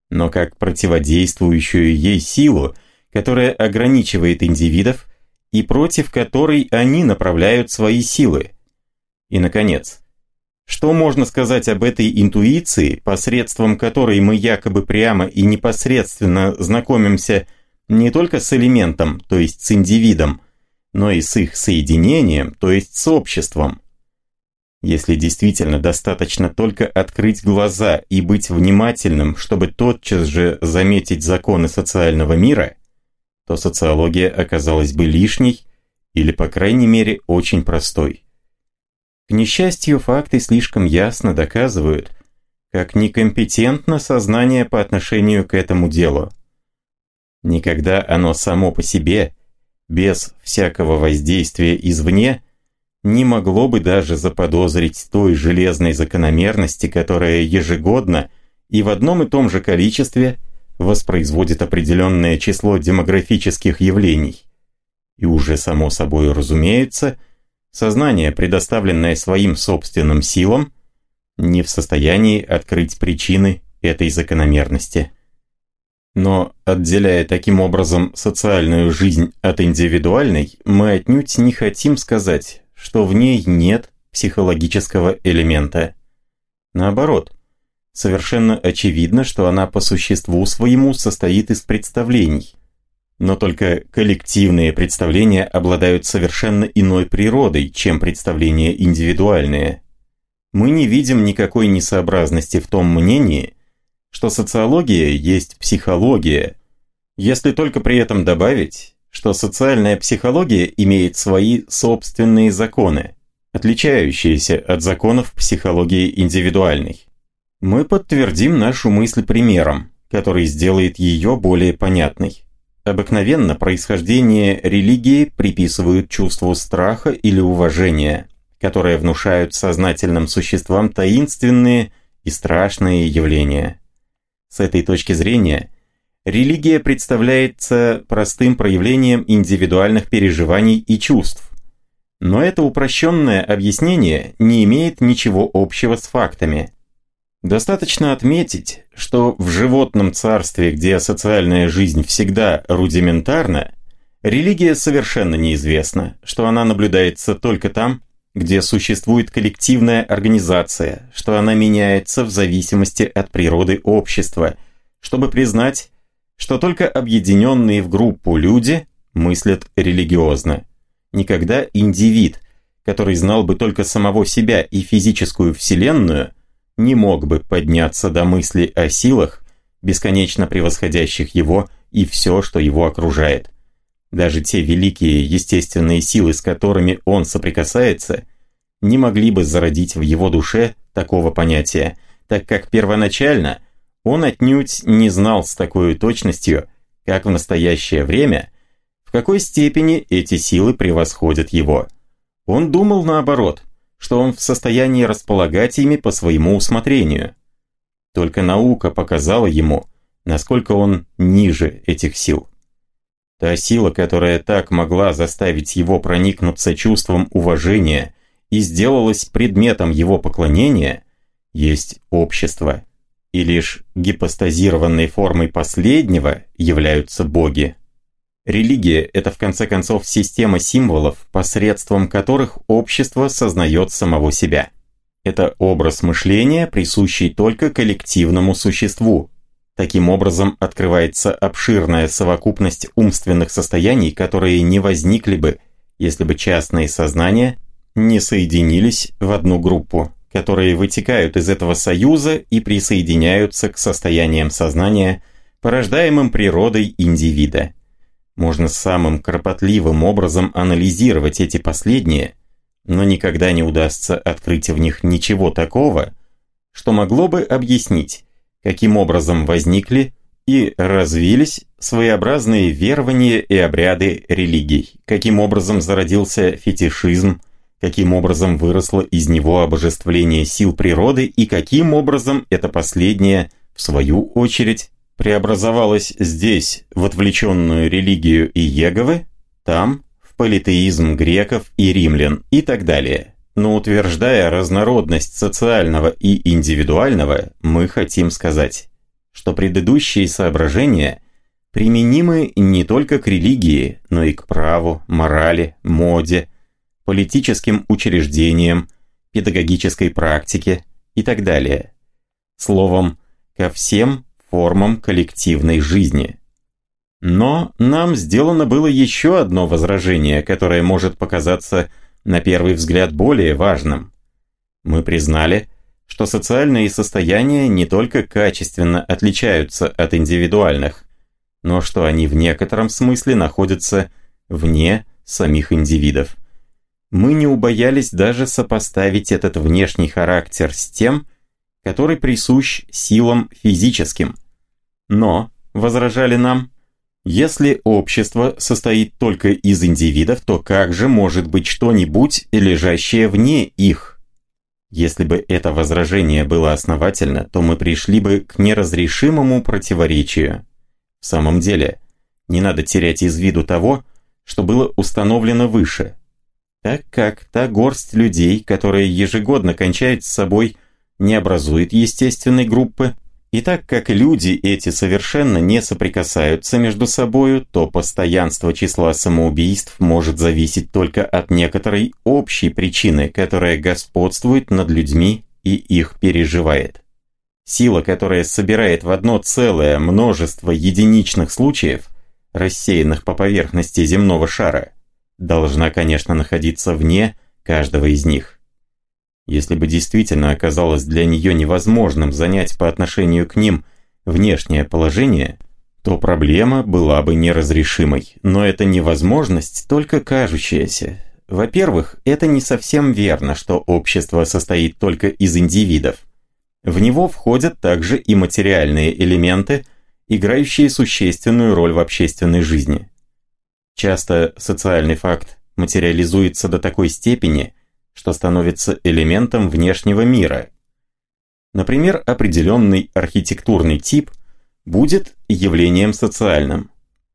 но как противодействующую ей силу, которая ограничивает индивидов и против которой они направляют свои силы. И, наконец, что можно сказать об этой интуиции, посредством которой мы якобы прямо и непосредственно знакомимся не только с элементом, то есть с индивидом, но и с их соединением, то есть с обществом? Если действительно достаточно только открыть глаза и быть внимательным, чтобы тотчас же заметить законы социального мира – то социология оказалась бы лишней или, по крайней мере, очень простой. К несчастью, факты слишком ясно доказывают, как некомпетентно сознание по отношению к этому делу. Никогда оно само по себе, без всякого воздействия извне, не могло бы даже заподозрить той железной закономерности, которая ежегодно и в одном и том же количестве – воспроизводит определенное число демографических явлений. И уже само собой разумеется, сознание, предоставленное своим собственным силам, не в состоянии открыть причины этой закономерности. Но, отделяя таким образом социальную жизнь от индивидуальной, мы отнюдь не хотим сказать, что в ней нет психологического элемента. Наоборот – Совершенно очевидно, что она по существу своему состоит из представлений. Но только коллективные представления обладают совершенно иной природой, чем представления индивидуальные. Мы не видим никакой несообразности в том мнении, что социология есть психология, если только при этом добавить, что социальная психология имеет свои собственные законы, отличающиеся от законов психологии индивидуальной. Мы подтвердим нашу мысль примером, который сделает ее более понятной. Обыкновенно происхождение религии приписывают чувству страха или уважения, которые внушают сознательным существам таинственные и страшные явления. С этой точки зрения, религия представляется простым проявлением индивидуальных переживаний и чувств. Но это упрощенное объяснение не имеет ничего общего с фактами. Достаточно отметить, что в животном царстве, где социальная жизнь всегда рудиментарна, религия совершенно неизвестна, что она наблюдается только там, где существует коллективная организация, что она меняется в зависимости от природы общества, чтобы признать, что только объединенные в группу люди мыслят религиозно. Никогда индивид, который знал бы только самого себя и физическую вселенную, не мог бы подняться до мысли о силах, бесконечно превосходящих его и все, что его окружает. Даже те великие естественные силы, с которыми он соприкасается, не могли бы зародить в его душе такого понятия, так как первоначально он отнюдь не знал с такой точностью, как в настоящее время, в какой степени эти силы превосходят его. Он думал наоборот, что он в состоянии располагать ими по своему усмотрению. Только наука показала ему, насколько он ниже этих сил. Та сила, которая так могла заставить его проникнуться чувством уважения и сделалась предметом его поклонения, есть общество. И лишь гипостазированной формой последнего являются боги. Религия – это в конце концов система символов, посредством которых общество сознает самого себя. Это образ мышления, присущий только коллективному существу, Таким образом, открывается обширная совокупность умственных состояний, которые не возникли бы, если бы частные сознания не соединились в одну группу, которые вытекают из этого союза и присоединяются к состояниям сознания, порождаемым природой индивида. Можно самым кропотливым образом анализировать эти последние, но никогда не удастся открыть в них ничего такого, что могло бы объяснить, каким образом возникли и развились своеобразные верования и обряды религий, каким образом зародился фетишизм, каким образом выросло из него обожествление сил природы и каким образом это последнее, в свою очередь, преобразовалось здесь в отвлеченную религию Иеговы, там в политеизм греков и римлян и так далее. Но утверждая разнородность социального и индивидуального, мы хотим сказать, что предыдущие соображения применимы не только к религии, но и к праву, морали, моде, политическим учреждениям, педагогической практике и так далее. Словом, ко всем формам коллективной жизни. Но нам сделано было еще одно возражение, которое может показаться на первый взгляд более важным. Мы признали, что социальные состояния не только качественно отличаются от индивидуальных, но что они в некотором смысле находятся вне самих индивидов. Мы не убоялись даже сопоставить этот внешний характер с тем, который присущ силам физическим. Но, возражали нам, если общество состоит только из индивидов, то как же может быть что-нибудь, лежащее вне их? Если бы это возражение было основательно, то мы пришли бы к неразрешимому противоречию. В самом деле, не надо терять из виду того, что было установлено выше. Так как та горсть людей, которая ежегодно кончает с собой, не образует естественной группы, и так как люди эти совершенно не соприкасаются между собою, то постоянство числа самоубийств может зависеть только от некоторой общей причины, которая господствует над людьми и их переживает. Сила, которая собирает в одно целое множество единичных случаев, рассеянных по поверхности земного шара, должна, конечно, находиться вне каждого из них. Если бы действительно оказалось для нее невозможным занять по отношению к ним внешнее положение, то проблема была бы неразрешимой. Но эта невозможность только кажущаяся. Во-первых, это не совсем верно, что общество состоит только из индивидов. В него входят также и материальные элементы, играющие существенную роль в общественной жизни. Часто социальный факт материализуется до такой степени – что становится элементом внешнего мира. Например, определенный архитектурный тип будет явлением социальным.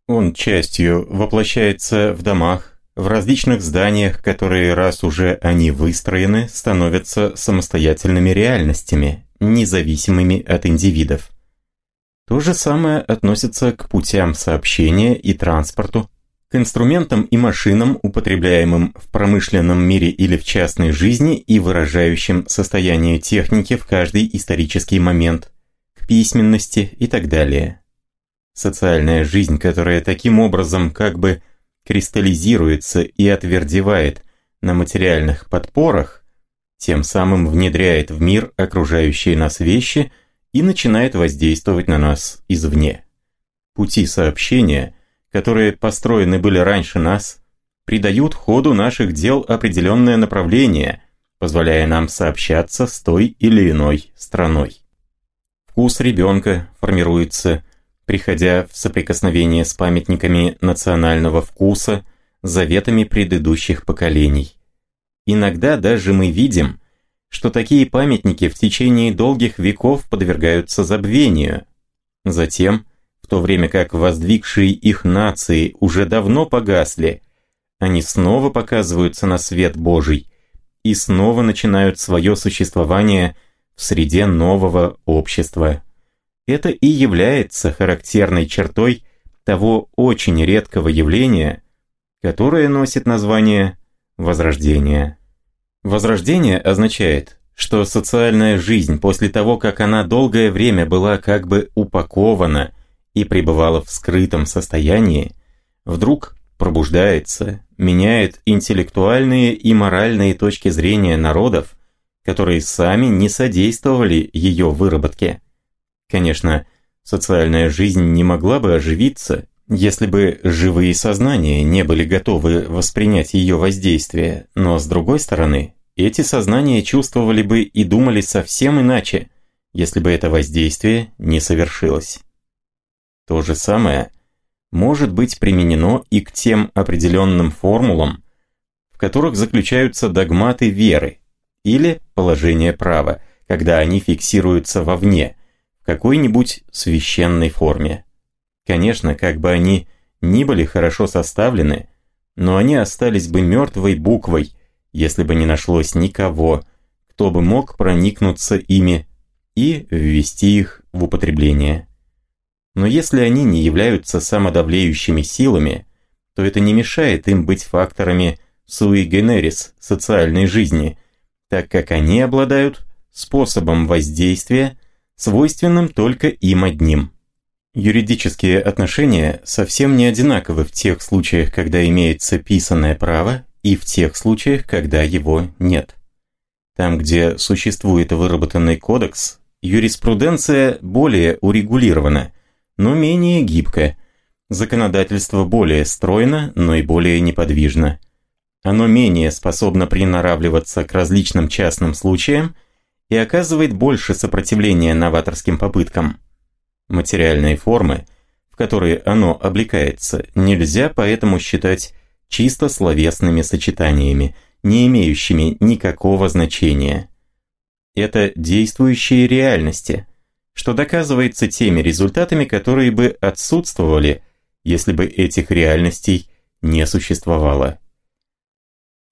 Он частью воплощается в домах, в различных зданиях, которые, раз уже они выстроены, становятся самостоятельными реальностями, независимыми от индивидов. То же самое относится к путям сообщения и транспорту, к инструментам и машинам, употребляемым в промышленном мире или в частной жизни и выражающим состояние техники в каждый исторический момент, к письменности и так далее. Социальная жизнь, которая таким образом как бы кристаллизируется и отвердевает на материальных подпорах, тем самым внедряет в мир окружающие нас вещи и начинает воздействовать на нас извне. Пути сообщения – которые построены были раньше нас, придают ходу наших дел определенное направление, позволяя нам сообщаться с той или иной страной. Вкус ребенка формируется, приходя в соприкосновение с памятниками национального вкуса, заветами предыдущих поколений. Иногда даже мы видим, что такие памятники в течение долгих веков подвергаются забвению. Затем – то время как воздвигшие их нации уже давно погасли, они снова показываются на свет Божий и снова начинают свое существование в среде нового общества. Это и является характерной чертой того очень редкого явления, которое носит название возрождение. Возрождение означает, что социальная жизнь после того, как она долгое время была как бы упакована и пребывала в скрытом состоянии, вдруг пробуждается, меняет интеллектуальные и моральные точки зрения народов, которые сами не содействовали ее выработке. Конечно, социальная жизнь не могла бы оживиться, если бы живые сознания не были готовы воспринять ее воздействие, но с другой стороны, эти сознания чувствовали бы и думали совсем иначе, если бы это воздействие не совершилось. То же самое может быть применено и к тем определенным формулам, в которых заключаются догматы веры или положение права, когда они фиксируются вовне, в какой-нибудь священной форме. Конечно, как бы они ни были хорошо составлены, но они остались бы мертвой буквой, если бы не нашлось никого, кто бы мог проникнуться ими и ввести их в употребление. Но если они не являются самодавлеющими силами, то это не мешает им быть факторами sui generis социальной жизни, так как они обладают способом воздействия, свойственным только им одним. Юридические отношения совсем не одинаковы в тех случаях, когда имеется писанное право, и в тех случаях, когда его нет. Там, где существует выработанный кодекс, юриспруденция более урегулирована – но менее гибко. Законодательство более стройно, но и более неподвижно. Оно менее способно приноравливаться к различным частным случаям и оказывает больше сопротивления новаторским попыткам. Материальные формы, в которые оно облекается, нельзя поэтому считать чисто словесными сочетаниями, не имеющими никакого значения. Это действующие реальности – что доказывается теми результатами, которые бы отсутствовали, если бы этих реальностей не существовало.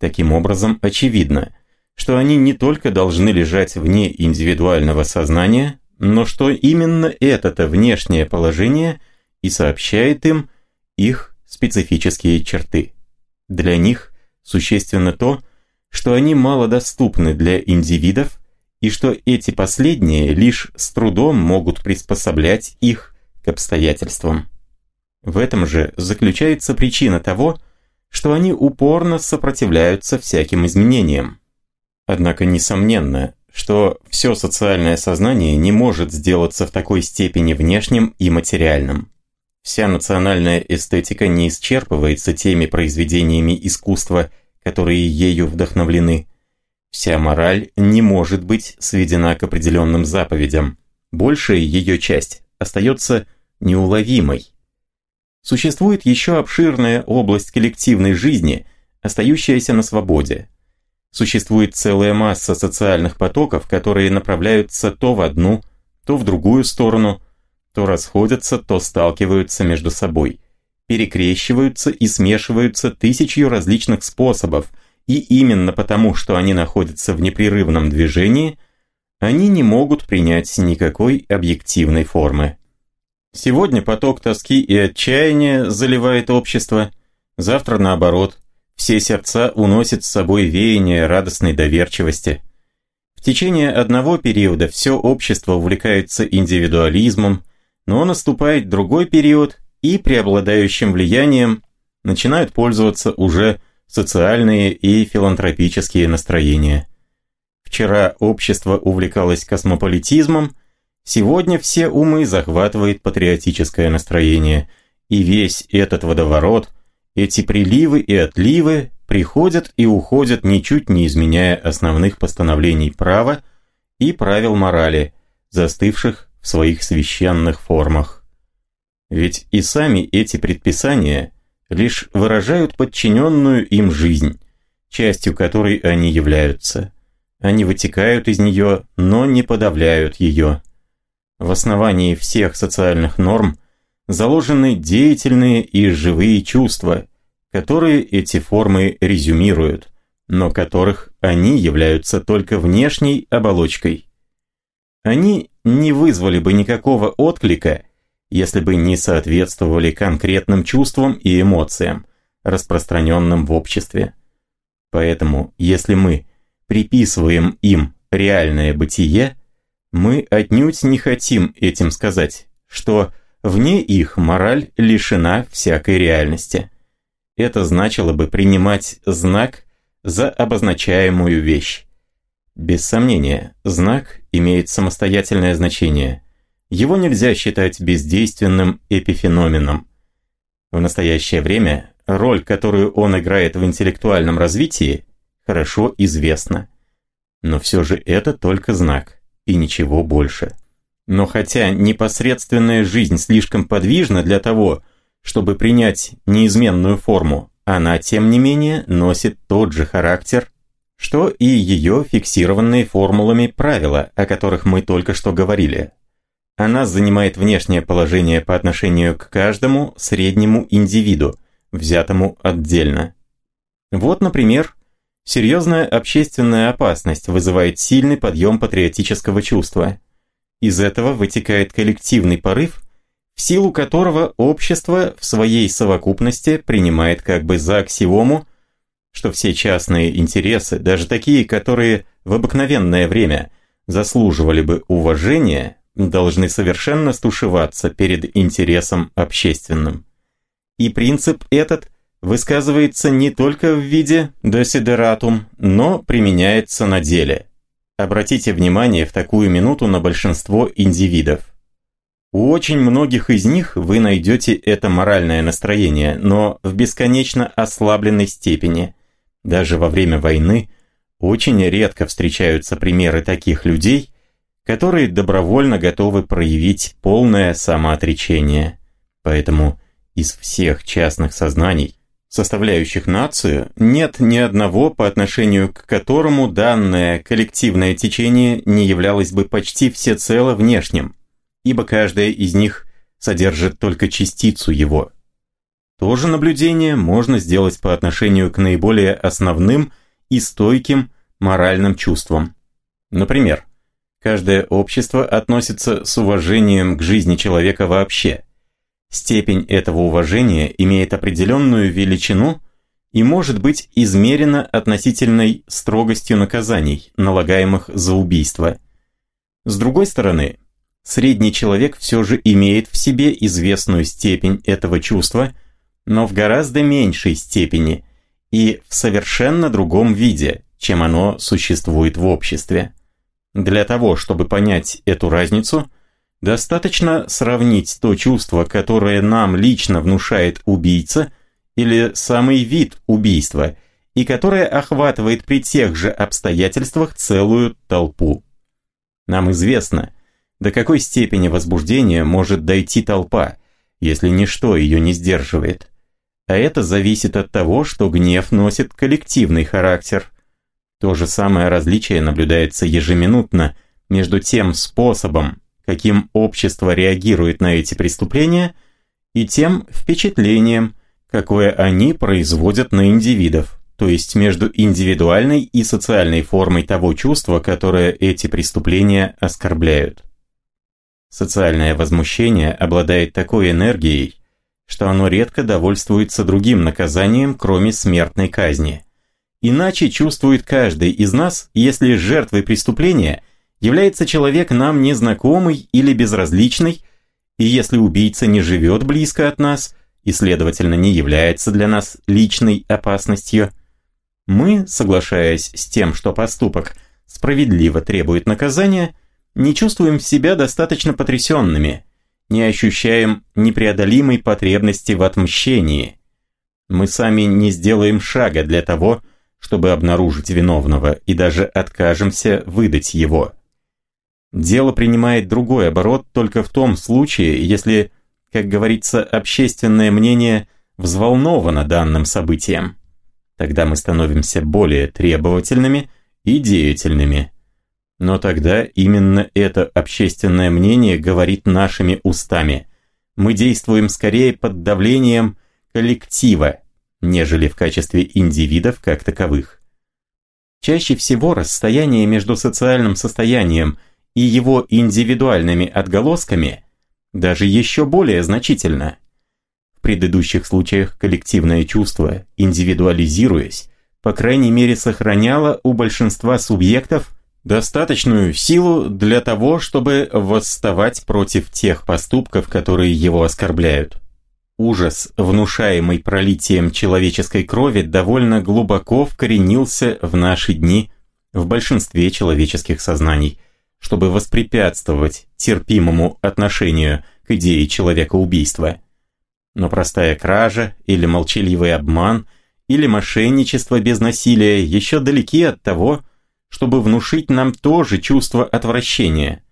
Таким образом, очевидно, что они не только должны лежать вне индивидуального сознания, но что именно это-то внешнее положение и сообщает им их специфические черты. Для них существенно то, что они малодоступны для индивидов, и что эти последние лишь с трудом могут приспособлять их к обстоятельствам. В этом же заключается причина того, что они упорно сопротивляются всяким изменениям. Однако несомненно, что все социальное сознание не может сделаться в такой степени внешним и материальным. Вся национальная эстетика не исчерпывается теми произведениями искусства, которые ею вдохновлены, Вся мораль не может быть сведена к определенным заповедям. Большая ее часть остается неуловимой. Существует еще обширная область коллективной жизни, остающаяся на свободе. Существует целая масса социальных потоков, которые направляются то в одну, то в другую сторону, то расходятся, то сталкиваются между собой, перекрещиваются и смешиваются тысячью различных способов, и именно потому, что они находятся в непрерывном движении, они не могут принять никакой объективной формы. Сегодня поток тоски и отчаяния заливает общество, завтра наоборот, все сердца уносят с собой веяние радостной доверчивости. В течение одного периода все общество увлекается индивидуализмом, но наступает другой период, и преобладающим влиянием начинают пользоваться уже социальные и филантропические настроения. Вчера общество увлекалось космополитизмом, сегодня все умы захватывает патриотическое настроение, и весь этот водоворот, эти приливы и отливы приходят и уходят, ничуть не изменяя основных постановлений права и правил морали, застывших в своих священных формах. Ведь и сами эти предписания лишь выражают подчиненную им жизнь, частью которой они являются. Они вытекают из нее, но не подавляют ее. В основании всех социальных норм заложены деятельные и живые чувства, которые эти формы резюмируют, но которых они являются только внешней оболочкой. Они не вызвали бы никакого отклика, если бы не соответствовали конкретным чувствам и эмоциям, распространенным в обществе. Поэтому, если мы приписываем им реальное бытие, мы отнюдь не хотим этим сказать, что вне их мораль лишена всякой реальности. Это значило бы принимать знак за обозначаемую вещь. Без сомнения, знак имеет самостоятельное значение. Его нельзя считать бездейственным эпифеноменом. В настоящее время роль, которую он играет в интеллектуальном развитии, хорошо известна. Но все же это только знак, и ничего больше. Но хотя непосредственная жизнь слишком подвижна для того, чтобы принять неизменную форму, она, тем не менее, носит тот же характер, что и ее фиксированные формулами правила, о которых мы только что говорили. Она занимает внешнее положение по отношению к каждому среднему индивиду, взятому отдельно. Вот, например, Серьезная общественная опасность вызывает сильный подъем патриотического чувства. Из этого вытекает коллективный порыв, в силу которого общество в своей совокупности принимает как бы за аксиому, что все частные интересы, даже такие, которые в обыкновенное время заслуживали бы уважения, должны совершенно стушеваться перед интересом общественным. И принцип этот – высказывается не только в виде десидератум, но применяется на деле. Обратите внимание в такую минуту на большинство индивидов. У очень многих из них вы найдете это моральное настроение, но в бесконечно ослабленной степени. Даже во время войны очень редко встречаются примеры таких людей, которые добровольно готовы проявить полное самоотречение. Поэтому из всех частных сознаний составляющих нацию, нет ни одного, по отношению к которому данное коллективное течение не являлось бы почти всецело внешним, ибо каждая из них содержит только частицу его. То же наблюдение можно сделать по отношению к наиболее основным и стойким моральным чувствам. Например, каждое общество относится с уважением к жизни человека вообще – Степень этого уважения имеет определенную величину и может быть измерена относительной строгостью наказаний, налагаемых за убийство. С другой стороны, средний человек все же имеет в себе известную степень этого чувства, но в гораздо меньшей степени и в совершенно другом виде, чем оно существует в обществе. Для того, чтобы понять эту разницу – Достаточно сравнить то чувство, которое нам лично внушает убийца, или самый вид убийства, и которое охватывает при тех же обстоятельствах целую толпу. Нам известно, до какой степени возбуждения может дойти толпа, если ничто ее не сдерживает. А это зависит от того, что гнев носит коллективный характер. То же самое различие наблюдается ежеминутно между тем способом, каким общество реагирует на эти преступления, и тем впечатлением, какое они производят на индивидов, то есть между индивидуальной и социальной формой того чувства, которое эти преступления оскорбляют. Социальное возмущение обладает такой энергией, что оно редко довольствуется другим наказанием, кроме смертной казни. Иначе чувствует каждый из нас, если жертвой преступления является человек нам незнакомый или безразличный, и если убийца не живет близко от нас и, следовательно, не является для нас личной опасностью, мы, соглашаясь с тем, что поступок справедливо требует наказания, не чувствуем себя достаточно потрясенными, не ощущаем непреодолимой потребности в отмщении. Мы сами не сделаем шага для того, чтобы обнаружить виновного, и даже откажемся выдать его. Дело принимает другой оборот только в том случае, если, как говорится, общественное мнение взволновано данным событием. Тогда мы становимся более требовательными и деятельными. Но тогда именно это общественное мнение говорит нашими устами. Мы действуем скорее под давлением коллектива, нежели в качестве индивидов как таковых. Чаще всего расстояние между социальным состоянием и его индивидуальными отголосками даже еще более значительно. В предыдущих случаях коллективное чувство, индивидуализируясь, по крайней мере сохраняло у большинства субъектов достаточную силу для того, чтобы восставать против тех поступков, которые его оскорбляют. Ужас, внушаемый пролитием человеческой крови, довольно глубоко вкоренился в наши дни в большинстве человеческих сознаний, чтобы воспрепятствовать терпимому отношению к идее человека-убийства. Но простая кража или молчаливый обман или мошенничество без насилия еще далеки от того, чтобы внушить нам тоже чувство отвращения.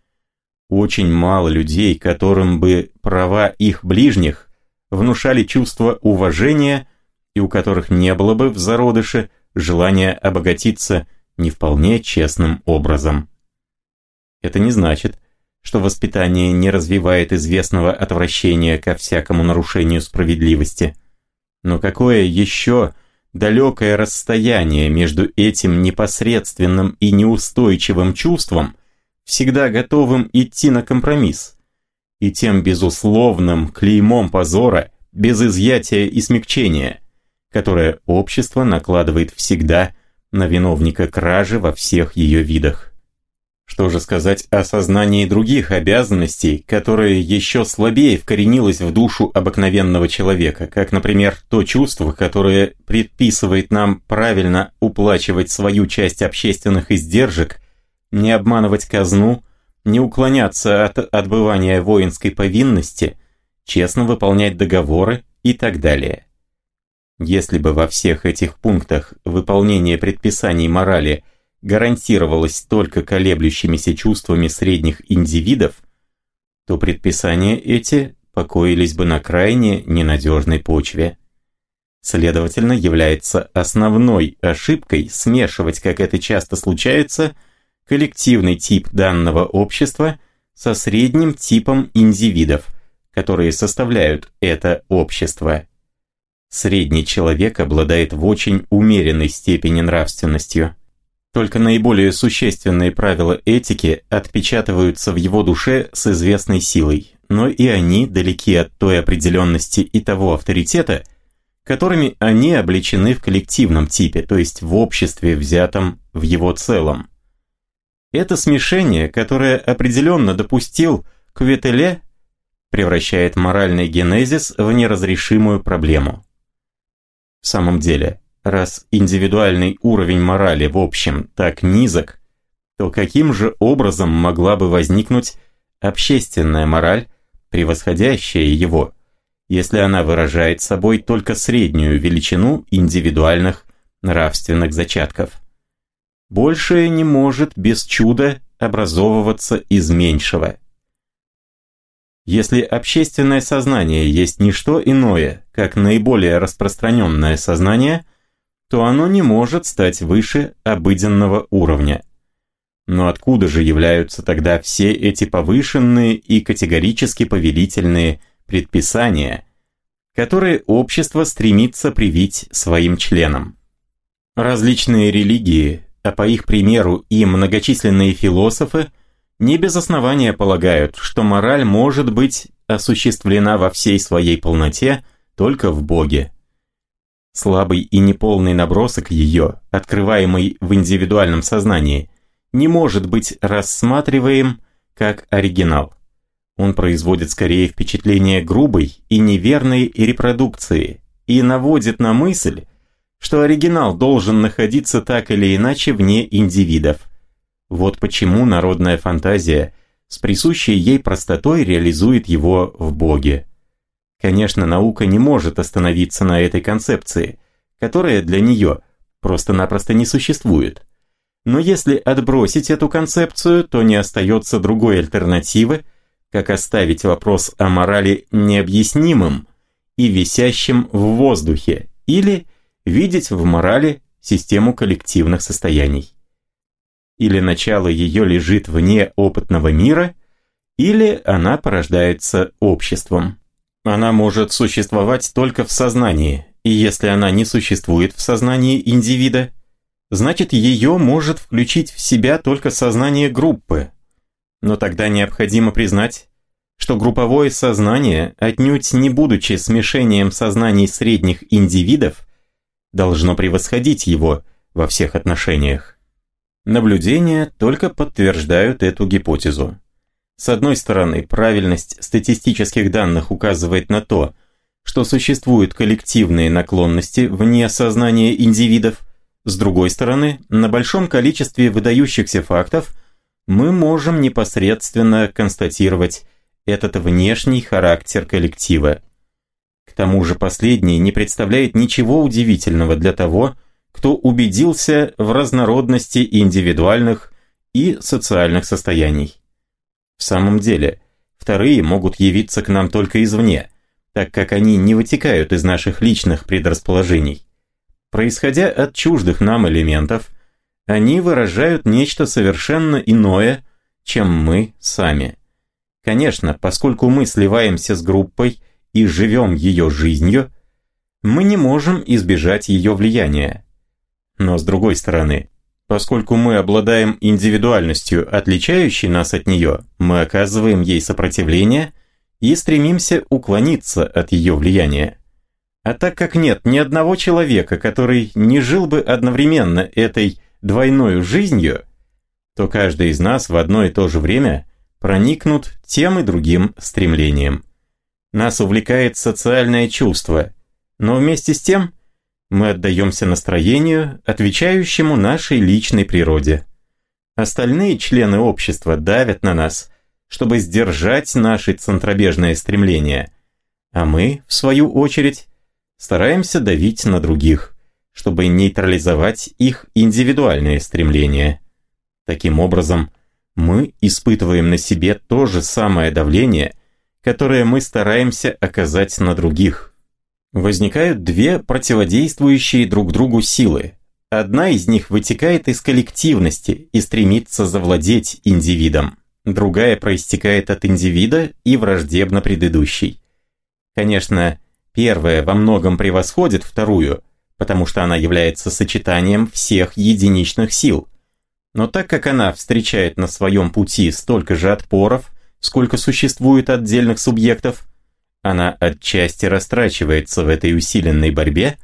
Очень мало людей, которым бы права их ближних внушали чувство уважения и у которых не было бы в зародыше желания обогатиться не вполне честным образом. Это не значит, что воспитание не развивает известного отвращения ко всякому нарушению справедливости. Но какое еще далекое расстояние между этим непосредственным и неустойчивым чувством, всегда готовым идти на компромисс, и тем безусловным клеймом позора, без изъятия и смягчения, которое общество накладывает всегда на виновника кражи во всех ее видах. Что же сказать о сознании других обязанностей, которое еще слабее вкоренилось в душу обыкновенного человека, как, например, то чувство, которое предписывает нам правильно уплачивать свою часть общественных издержек, не обманывать казну, не уклоняться от отбывания воинской повинности, честно выполнять договоры и так далее. Если бы во всех этих пунктах выполнение предписаний морали – гарантировалось только колеблющимися чувствами средних индивидов, то предписания эти покоились бы на крайне ненадежной почве. Следовательно, является основной ошибкой смешивать, как это часто случается, коллективный тип данного общества со средним типом индивидов, которые составляют это общество. Средний человек обладает в очень умеренной степени нравственностью. Только наиболее существенные правила этики отпечатываются в его душе с известной силой, но и они далеки от той определенности и того авторитета, которыми они обличены в коллективном типе, то есть в обществе, взятом в его целом. Это смешение, которое определенно допустил Кветеле, превращает моральный генезис в неразрешимую проблему. В самом деле, Раз индивидуальный уровень морали в общем так низок, то каким же образом могла бы возникнуть общественная мораль, превосходящая его, если она выражает собой только среднюю величину индивидуальных нравственных зачатков? Большее не может без чуда образовываться из меньшего. Если общественное сознание есть не что иное, как наиболее распространенное сознание – то оно не может стать выше обыденного уровня. Но откуда же являются тогда все эти повышенные и категорически повелительные предписания, которые общество стремится привить своим членам? Различные религии, а по их примеру и многочисленные философы, не без основания полагают, что мораль может быть осуществлена во всей своей полноте только в Боге. Слабый и неполный набросок ее, открываемый в индивидуальном сознании, не может быть рассматриваем как оригинал. Он производит скорее впечатление грубой и неверной репродукции и наводит на мысль, что оригинал должен находиться так или иначе вне индивидов. Вот почему народная фантазия с присущей ей простотой реализует его в Боге. Конечно, наука не может остановиться на этой концепции, которая для нее просто-напросто не существует. Но если отбросить эту концепцию, то не остается другой альтернативы, как оставить вопрос о морали необъяснимым и висящим в воздухе, или видеть в морали систему коллективных состояний. Или начало ее лежит вне опытного мира, или она порождается обществом. Она может существовать только в сознании, и если она не существует в сознании индивида, значит ее может включить в себя только сознание группы. Но тогда необходимо признать, что групповое сознание, отнюдь не будучи смешением сознаний средних индивидов, должно превосходить его во всех отношениях. Наблюдения только подтверждают эту гипотезу. С одной стороны, правильность статистических данных указывает на то, что существуют коллективные наклонности вне сознания индивидов, с другой стороны, на большом количестве выдающихся фактов мы можем непосредственно констатировать этот внешний характер коллектива. К тому же последний не представляет ничего удивительного для того, кто убедился в разнородности индивидуальных и социальных состояний. В самом деле, вторые могут явиться к нам только извне, так как они не вытекают из наших личных предрасположений. Происходя от чуждых нам элементов, они выражают нечто совершенно иное, чем мы сами. Конечно, поскольку мы сливаемся с группой и живем ее жизнью, мы не можем избежать ее влияния. Но с другой стороны, Поскольку мы обладаем индивидуальностью, отличающей нас от нее, мы оказываем ей сопротивление и стремимся уклониться от ее влияния. А так как нет ни одного человека, который не жил бы одновременно этой двойной жизнью, то каждый из нас в одно и то же время проникнут тем и другим стремлением. Нас увлекает социальное чувство, но вместе с тем – мы отдаемся настроению, отвечающему нашей личной природе. Остальные члены общества давят на нас, чтобы сдержать наши центробежные стремления, а мы, в свою очередь, стараемся давить на других, чтобы нейтрализовать их индивидуальные стремления. Таким образом, мы испытываем на себе то же самое давление, которое мы стараемся оказать на других – возникают две противодействующие друг другу силы. Одна из них вытекает из коллективности и стремится завладеть индивидом. Другая проистекает от индивида и враждебно предыдущей. Конечно, первая во многом превосходит вторую, потому что она является сочетанием всех единичных сил. Но так как она встречает на своем пути столько же отпоров, сколько существует отдельных субъектов, она отчасти растрачивается в этой усиленной борьбе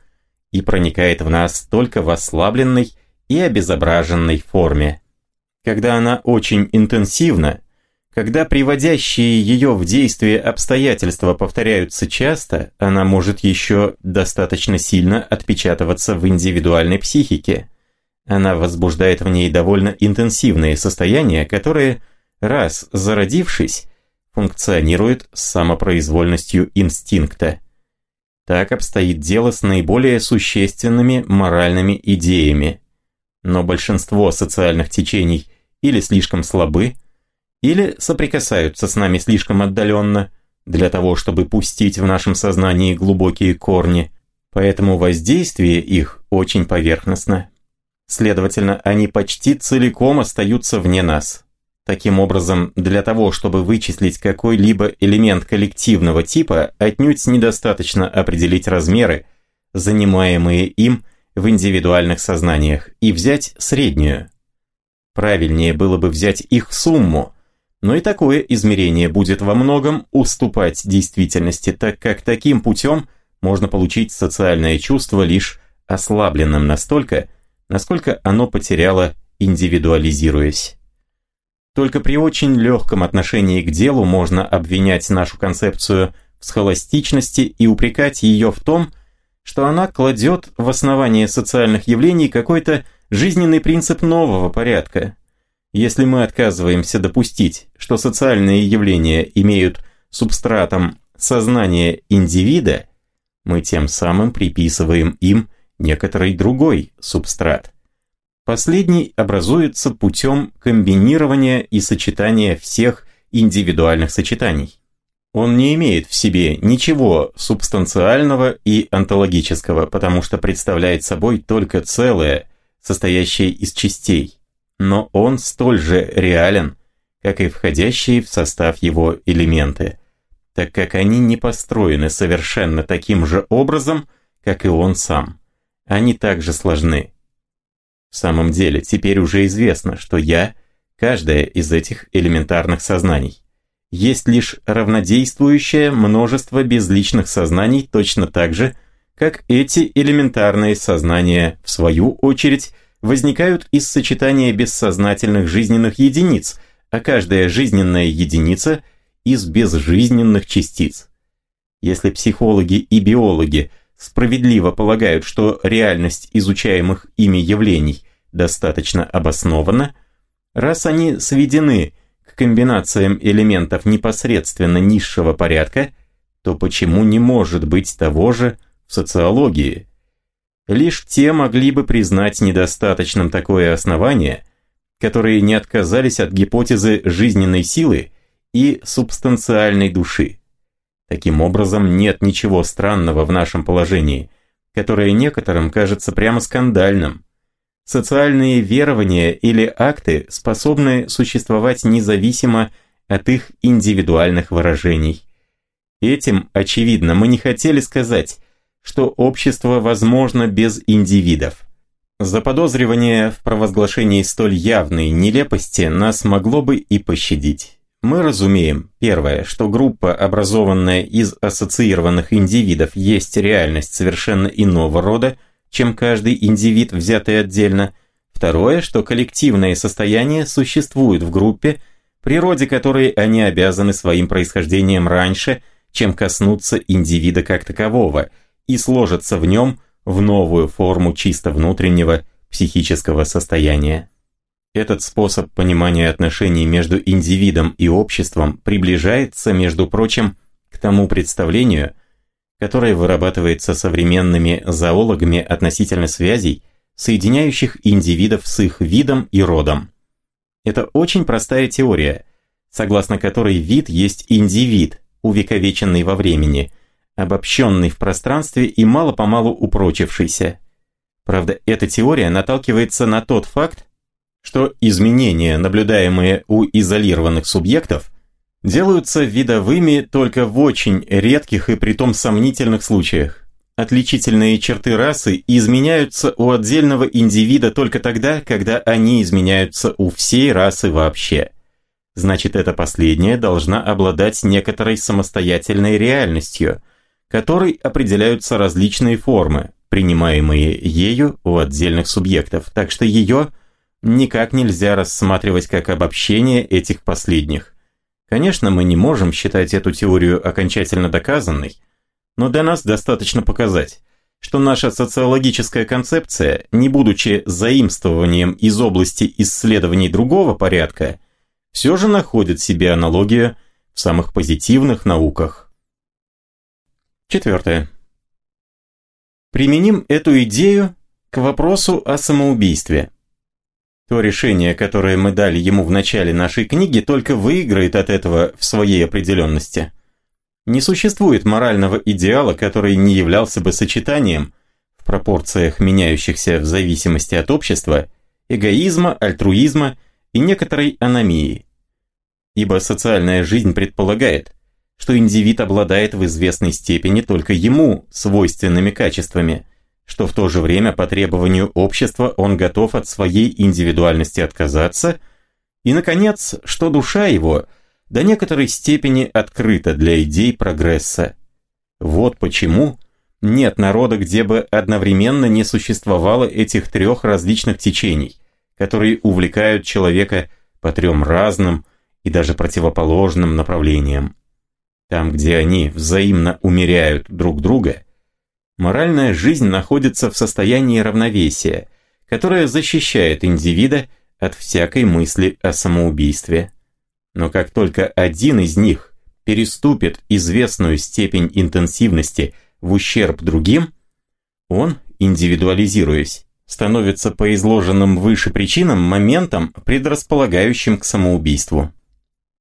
и проникает в нас только в ослабленной и обезображенной форме. Когда она очень интенсивна, когда приводящие ее в действие обстоятельства повторяются часто, она может еще достаточно сильно отпечатываться в индивидуальной психике. Она возбуждает в ней довольно интенсивные состояния, которые, раз зародившись, функционирует с самопроизвольностью инстинкта. Так обстоит дело с наиболее существенными моральными идеями. Но большинство социальных течений или слишком слабы, или соприкасаются с нами слишком отдаленно, для того, чтобы пустить в нашем сознании глубокие корни, поэтому воздействие их очень поверхностно. Следовательно, они почти целиком остаются вне нас. Таким образом, для того, чтобы вычислить какой-либо элемент коллективного типа, отнюдь недостаточно определить размеры, занимаемые им в индивидуальных сознаниях, и взять среднюю. Правильнее было бы взять их сумму, но и такое измерение будет во многом уступать действительности, так как таким путем можно получить социальное чувство лишь ослабленным настолько, насколько оно потеряло, индивидуализируясь. Только при очень легком отношении к делу можно обвинять нашу концепцию в схоластичности и упрекать ее в том, что она кладет в основание социальных явлений какой-то жизненный принцип нового порядка. Если мы отказываемся допустить, что социальные явления имеют субстратом сознание индивида, мы тем самым приписываем им некоторый другой субстрат. Последний образуется путем комбинирования и сочетания всех индивидуальных сочетаний. Он не имеет в себе ничего субстанциального и онтологического, потому что представляет собой только целое, состоящее из частей. Но он столь же реален, как и входящие в состав его элементы, так как они не построены совершенно таким же образом, как и он сам они также сложны. В самом деле, теперь уже известно, что я – каждое из этих элементарных сознаний. Есть лишь равнодействующее множество безличных сознаний точно так же, как эти элементарные сознания, в свою очередь, возникают из сочетания бессознательных жизненных единиц, а каждая жизненная единица – из безжизненных частиц. Если психологи и биологи справедливо полагают, что реальность изучаемых ими явлений достаточно обоснована, раз они сведены к комбинациям элементов непосредственно низшего порядка, то почему не может быть того же в социологии? Лишь те могли бы признать недостаточным такое основание, которые не отказались от гипотезы жизненной силы и субстанциальной души. Таким образом, нет ничего странного в нашем положении, которое некоторым кажется прямо скандальным. Социальные верования или акты способны существовать независимо от их индивидуальных выражений. Этим, очевидно, мы не хотели сказать, что общество возможно без индивидов. Заподозривание в провозглашении столь явной нелепости нас могло бы и пощадить. Мы разумеем, первое, что группа, образованная из ассоциированных индивидов, есть реальность совершенно иного рода, чем каждый индивид, взятый отдельно. Второе, что коллективные состояния существуют в группе, природе которой они обязаны своим происхождением раньше, чем коснуться индивида как такового, и сложатся в нем в новую форму чисто внутреннего психического состояния. Этот способ понимания отношений между индивидом и обществом приближается, между прочим, к тому представлению, которое вырабатывается современными зоологами относительно связей, соединяющих индивидов с их видом и родом. Это очень простая теория, согласно которой вид есть индивид, увековеченный во времени, обобщенный в пространстве и мало-помалу упрочившийся. Правда, эта теория наталкивается на тот факт, что изменения, наблюдаемые у изолированных субъектов, делаются видовыми только в очень редких и притом сомнительных случаях. Отличительные черты расы изменяются у отдельного индивида только тогда, когда они изменяются у всей расы вообще. Значит, эта последняя должна обладать некоторой самостоятельной реальностью, которой определяются различные формы, принимаемые ею у отдельных субъектов, так что ее – никак нельзя рассматривать как обобщение этих последних. Конечно, мы не можем считать эту теорию окончательно доказанной, но для нас достаточно показать, что наша социологическая концепция, не будучи заимствованием из области исследований другого порядка, все же находит себе аналогию в самых позитивных науках. Четвертое. Применим эту идею к вопросу о самоубийстве. То решение, которое мы дали ему в начале нашей книги, только выиграет от этого в своей определенности. Не существует морального идеала, который не являлся бы сочетанием, в пропорциях, меняющихся в зависимости от общества, эгоизма, альтруизма и некоторой аномии. Ибо социальная жизнь предполагает, что индивид обладает в известной степени только ему свойственными качествами, что в то же время по требованию общества он готов от своей индивидуальности отказаться, и, наконец, что душа его до некоторой степени открыта для идей прогресса. Вот почему нет народа, где бы одновременно не существовало этих трех различных течений, которые увлекают человека по трем разным и даже противоположным направлениям. Там, где они взаимно умеряют друг друга, моральная жизнь находится в состоянии равновесия, которое защищает индивида от всякой мысли о самоубийстве. Но как только один из них переступит известную степень интенсивности в ущерб другим, он, индивидуализируясь, становится по изложенным выше причинам моментом, предрасполагающим к самоубийству.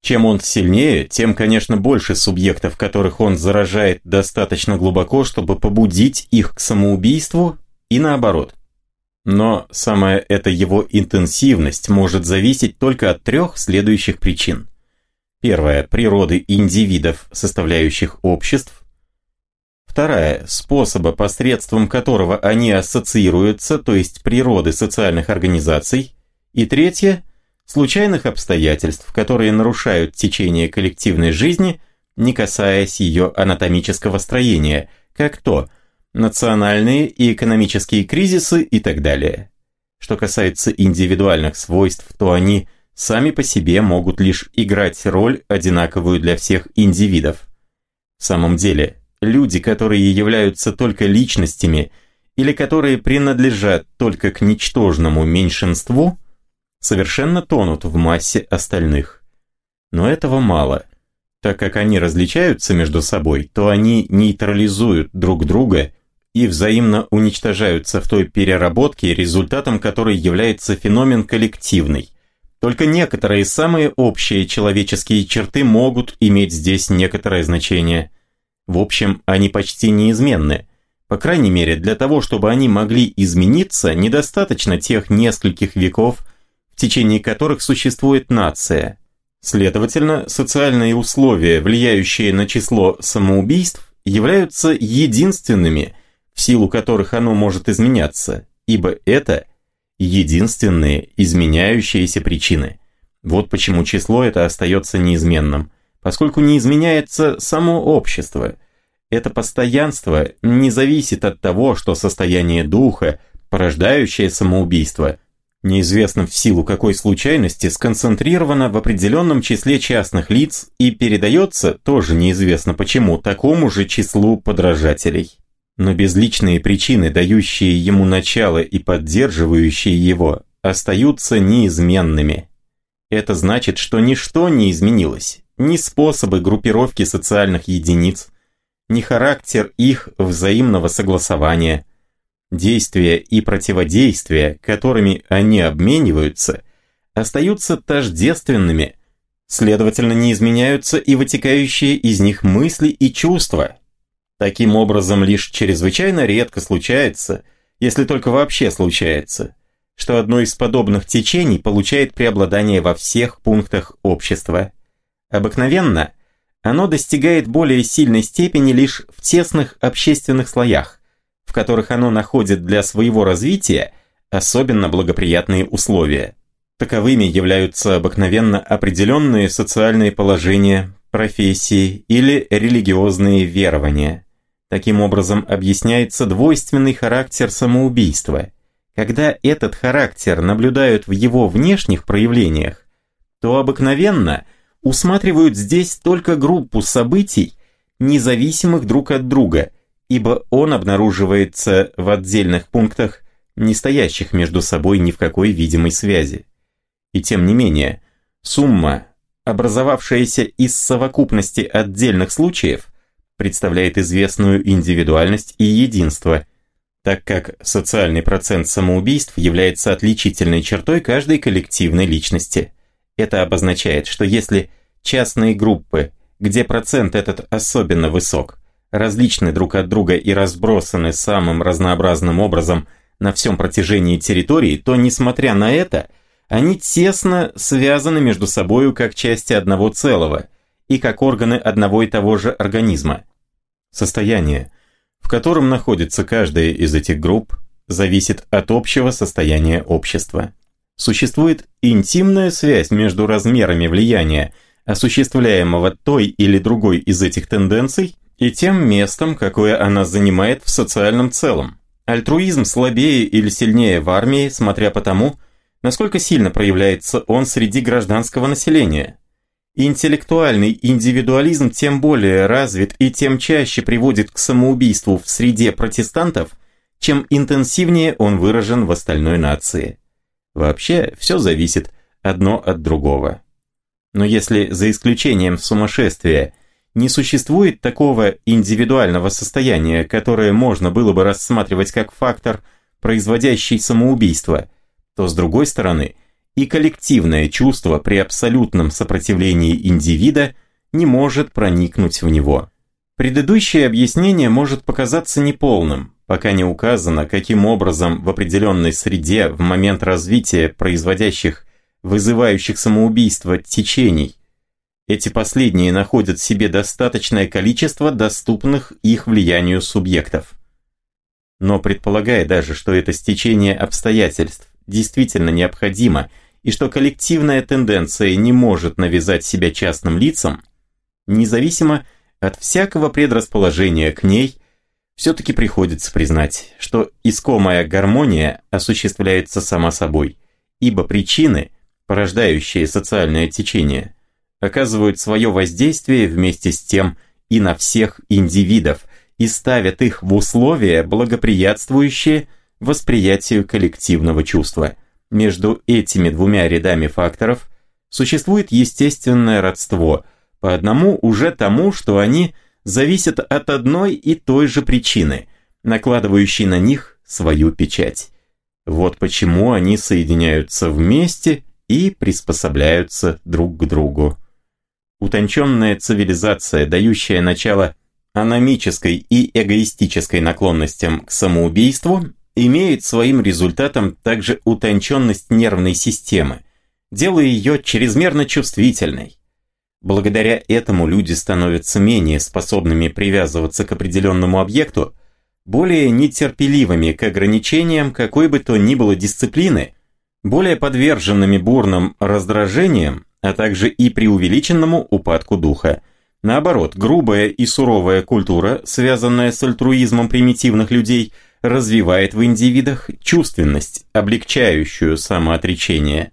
Чем он сильнее, тем, конечно, больше субъектов, которых он заражает достаточно глубоко, чтобы побудить их к самоубийству, и наоборот. Но самая эта его интенсивность может зависеть только от трех следующих причин. Первая – природы индивидов, составляющих обществ. Вторая – способа, посредством которого они ассоциируются, то есть природы социальных организаций. И третья – случайных обстоятельств, которые нарушают течение коллективной жизни, не касаясь ее анатомического строения, как то национальные и экономические кризисы и так далее. Что касается индивидуальных свойств, то они сами по себе могут лишь играть роль, одинаковую для всех индивидов. В самом деле, люди, которые являются только личностями или которые принадлежат только к ничтожному меньшинству – совершенно тонут в массе остальных. Но этого мало. Так как они различаются между собой, то они нейтрализуют друг друга и взаимно уничтожаются в той переработке, результатом которой является феномен коллективный. Только некоторые самые общие человеческие черты могут иметь здесь некоторое значение. В общем, они почти неизменны. По крайней мере, для того, чтобы они могли измениться, недостаточно тех нескольких веков, течение которых существует нация. Следовательно, социальные условия, влияющие на число самоубийств, являются единственными, в силу которых оно может изменяться, ибо это единственные изменяющиеся причины. Вот почему число это остается неизменным, поскольку не изменяется само общество. Это постоянство не зависит от того, что состояние духа, порождающее самоубийство – неизвестно в силу какой случайности, сконцентрировано в определенном числе частных лиц и передается, тоже неизвестно почему, такому же числу подражателей. Но безличные причины, дающие ему начало и поддерживающие его, остаются неизменными. Это значит, что ничто не изменилось, ни способы группировки социальных единиц, ни характер их взаимного согласования – Действия и противодействия, которыми они обмениваются, остаются тождественными, следовательно, не изменяются и вытекающие из них мысли и чувства. Таким образом, лишь чрезвычайно редко случается, если только вообще случается, что одно из подобных течений получает преобладание во всех пунктах общества. Обыкновенно оно достигает более сильной степени лишь в тесных общественных слоях, в которых оно находит для своего развития особенно благоприятные условия. Таковыми являются обыкновенно определенные социальные положения, профессии или религиозные верования. Таким образом объясняется двойственный характер самоубийства. Когда этот характер наблюдают в его внешних проявлениях, то обыкновенно усматривают здесь только группу событий, независимых друг от друга – ибо он обнаруживается в отдельных пунктах, не стоящих между собой ни в какой видимой связи. И тем не менее, сумма, образовавшаяся из совокупности отдельных случаев, представляет известную индивидуальность и единство, так как социальный процент самоубийств является отличительной чертой каждой коллективной личности. Это обозначает, что если частные группы, где процент этот особенно высок, различны друг от друга и разбросаны самым разнообразным образом на всем протяжении территории, то, несмотря на это, они тесно связаны между собою как части одного целого и как органы одного и того же организма. Состояние, в котором находится каждая из этих групп, зависит от общего состояния общества. Существует интимная связь между размерами влияния, осуществляемого той или другой из этих тенденций, и тем местом, какое она занимает в социальном целом. Альтруизм слабее или сильнее в армии, смотря по тому, насколько сильно проявляется он среди гражданского населения. Интеллектуальный индивидуализм тем более развит и тем чаще приводит к самоубийству в среде протестантов, чем интенсивнее он выражен в остальной нации. Вообще, все зависит одно от другого. Но если за исключением сумасшествия не существует такого индивидуального состояния, которое можно было бы рассматривать как фактор, производящий самоубийство – то с другой стороны и коллективное чувство при абсолютном сопротивлении индивида не может проникнуть в него. Предыдущее объяснение может показаться неполным, пока не указано, каким образом в определенной среде в момент развития производящих, вызывающих самоубийство течений, эти последние находят в себе достаточное количество доступных их влиянию субъектов. Но предполагая даже, что это стечение обстоятельств действительно необходимо и что коллективная тенденция не может навязать себя частным лицам, независимо от всякого предрасположения к ней, все-таки приходится признать, что искомая гармония осуществляется сама собой, ибо причины, порождающие социальное течение, оказывают свое воздействие вместе с тем и на всех индивидов и ставят их в условия, благоприятствующие – восприятию коллективного чувства. Между этими двумя рядами факторов существует естественное родство, по одному уже тому, что они зависят от одной и той же причины, накладывающей на них свою печать. Вот почему они соединяются вместе и приспособляются друг к другу. Утонченная цивилизация, дающая начало аномической и эгоистической наклонностям к самоубийству, имеет своим результатом также утонченность нервной системы, делая ее чрезмерно чувствительной. Благодаря этому люди становятся менее способными привязываться к определенному объекту, более нетерпеливыми к ограничениям какой бы то ни было дисциплины, более подверженными бурным раздражениям, а также и преувеличенному упадку духа. Наоборот, грубая и суровая культура, связанная с альтруизмом примитивных людей – развивает в индивидах чувственность, облегчающую самоотречение.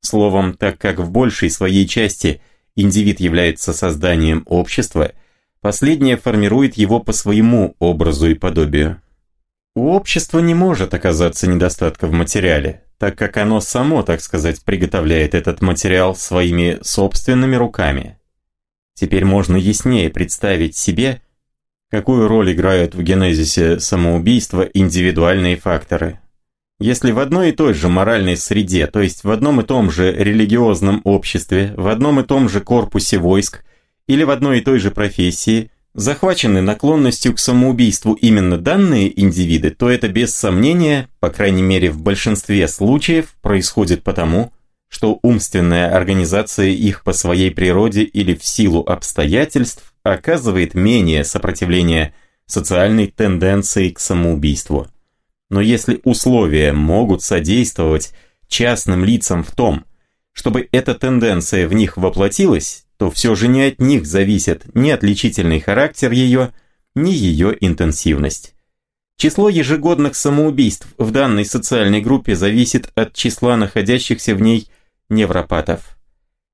Словом, так как в большей своей части индивид является созданием общества, последнее формирует его по своему образу и подобию. У общества не может оказаться недостатка в материале, так как оно само, так сказать, приготовляет этот материал своими собственными руками. Теперь можно яснее представить себе, Какую роль играют в генезисе самоубийства индивидуальные факторы? Если в одной и той же моральной среде, то есть в одном и том же религиозном обществе, в одном и том же корпусе войск или в одной и той же профессии, захвачены наклонностью к самоубийству именно данные индивиды, то это без сомнения, по крайней мере в большинстве случаев, происходит потому, что умственная организация их по своей природе или в силу обстоятельств оказывает менее сопротивление социальной тенденции к самоубийству. Но если условия могут содействовать частным лицам в том, чтобы эта тенденция в них воплотилась, то все же не от них зависит ни отличительный характер ее, ни ее интенсивность. Число ежегодных самоубийств в данной социальной группе зависит от числа находящихся в ней невропатов.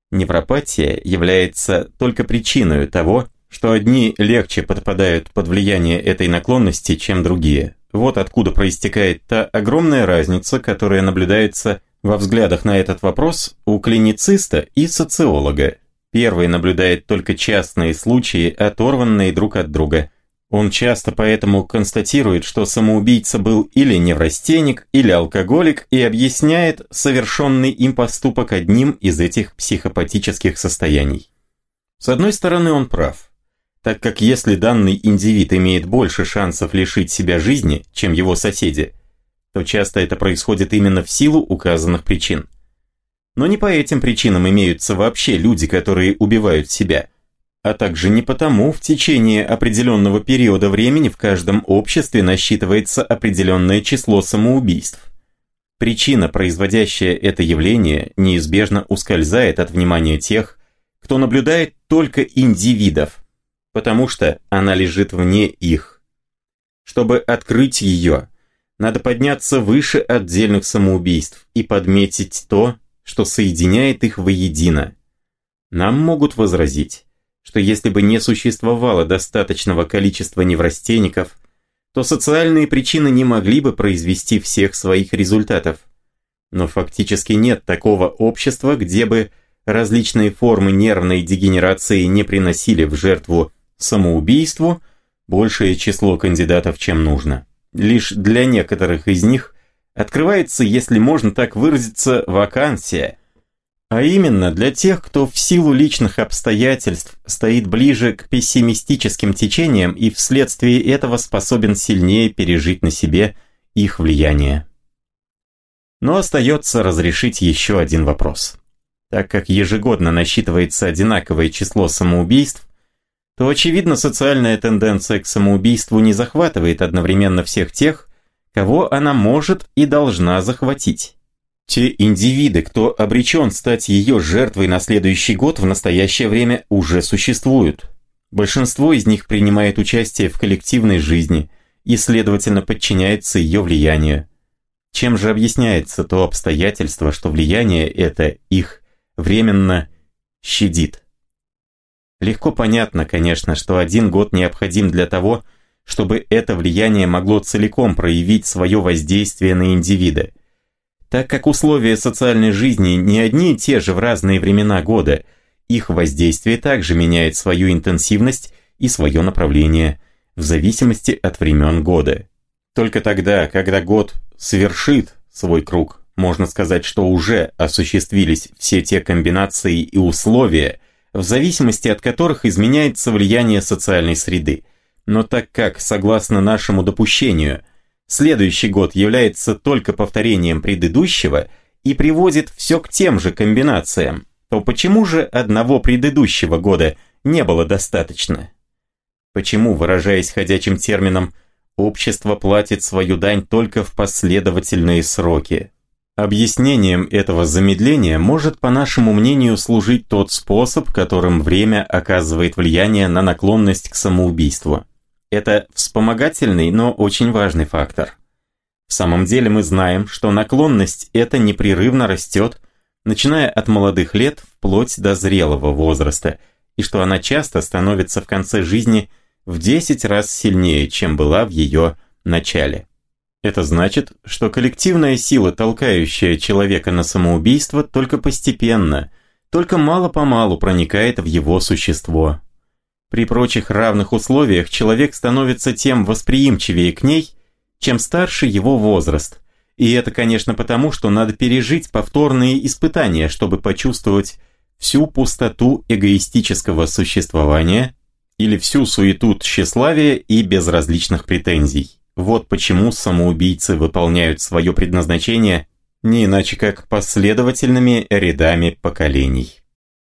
Невропатия является только причиной того, что одни легче подпадают под влияние этой наклонности, чем другие. Вот откуда проистекает та огромная разница, которая наблюдается во взглядах на этот вопрос у клинициста и социолога. Первый наблюдает только частные случаи, оторванные друг от друга. Он часто поэтому констатирует, что самоубийца был или неврастенник, или алкоголик и объясняет совершенный им поступок одним из этих психопатических состояний. С одной стороны, он прав так как если данный индивид имеет больше шансов лишить себя жизни, чем его соседи, то часто это происходит именно в силу указанных причин. Но не по этим причинам имеются вообще люди, которые убивают себя, а также не потому в течение определенного периода времени в каждом обществе насчитывается определенное число самоубийств. Причина, производящая это явление, неизбежно ускользает от внимания тех, кто наблюдает только индивидов, потому что она лежит вне их. Чтобы открыть ее, надо подняться выше отдельных самоубийств и подметить то, что соединяет их воедино. Нам могут возразить, что если бы не существовало достаточного количества неврастенников, то социальные причины не могли бы произвести всех своих результатов. Но фактически нет такого общества, где бы различные формы нервной дегенерации не приносили в жертву самоубийству большее число кандидатов, чем нужно. Лишь для некоторых из них открывается, если можно так выразиться, вакансия, а именно для тех, кто в силу личных обстоятельств стоит ближе к пессимистическим течениям и вследствие этого способен сильнее пережить на себе их влияние. Но остается разрешить еще один вопрос. Так как ежегодно насчитывается одинаковое число самоубийств, то очевидно социальная тенденция к самоубийству не захватывает одновременно всех тех, кого она может и должна захватить. Те индивиды, кто обречен стать ее жертвой на следующий год, в настоящее время уже существуют. Большинство из них принимает участие в коллективной жизни и, следовательно, подчиняется ее влиянию. Чем же объясняется то обстоятельство, что влияние это их временно щадит? Легко понятно, конечно, что один год необходим для того, чтобы чтобы это влияние могло целиком проявить свое воздействие на индивида. Так как условия социальной жизни не одни и те же в разные времена года, их воздействие также меняет свою интенсивность и свое направление в зависимости от времен года. Только тогда, когда год совершит свой круг, можно сказать, что уже осуществились все те комбинации и условия, в зависимости от которых изменяется влияние социальной среды – но так как, согласно нашему допущению, следующий год является только повторением предыдущего и приводит все к тем же комбинациям, то почему же одного предыдущего года не было достаточно? Почему, выражаясь ходячим термином, общество платит свою дань только в последовательные сроки? Объяснением этого замедления может, по нашему мнению, служить тот способ, которым время оказывает влияние на наклонность к самоубийству. Это вспомогательный, но очень важный фактор. В самом деле мы знаем, что наклонность эта непрерывно растет, начиная от молодых лет вплоть до зрелого возраста, и что она часто становится в конце жизни в 10 раз сильнее, чем была в ее начале. Это значит, что коллективная сила, толкающая человека на самоубийство, только постепенно, только мало-помалу проникает в его существо. При прочих равных условиях человек становится тем восприимчивее к ней, чем старше его возраст. И это, конечно, потому, что надо пережить повторные испытания, чтобы почувствовать всю пустоту эгоистического существования или всю суету тщеславия и безразличных претензий. Вот почему самоубийцы выполняют свое предназначение не иначе как последовательными рядами поколений.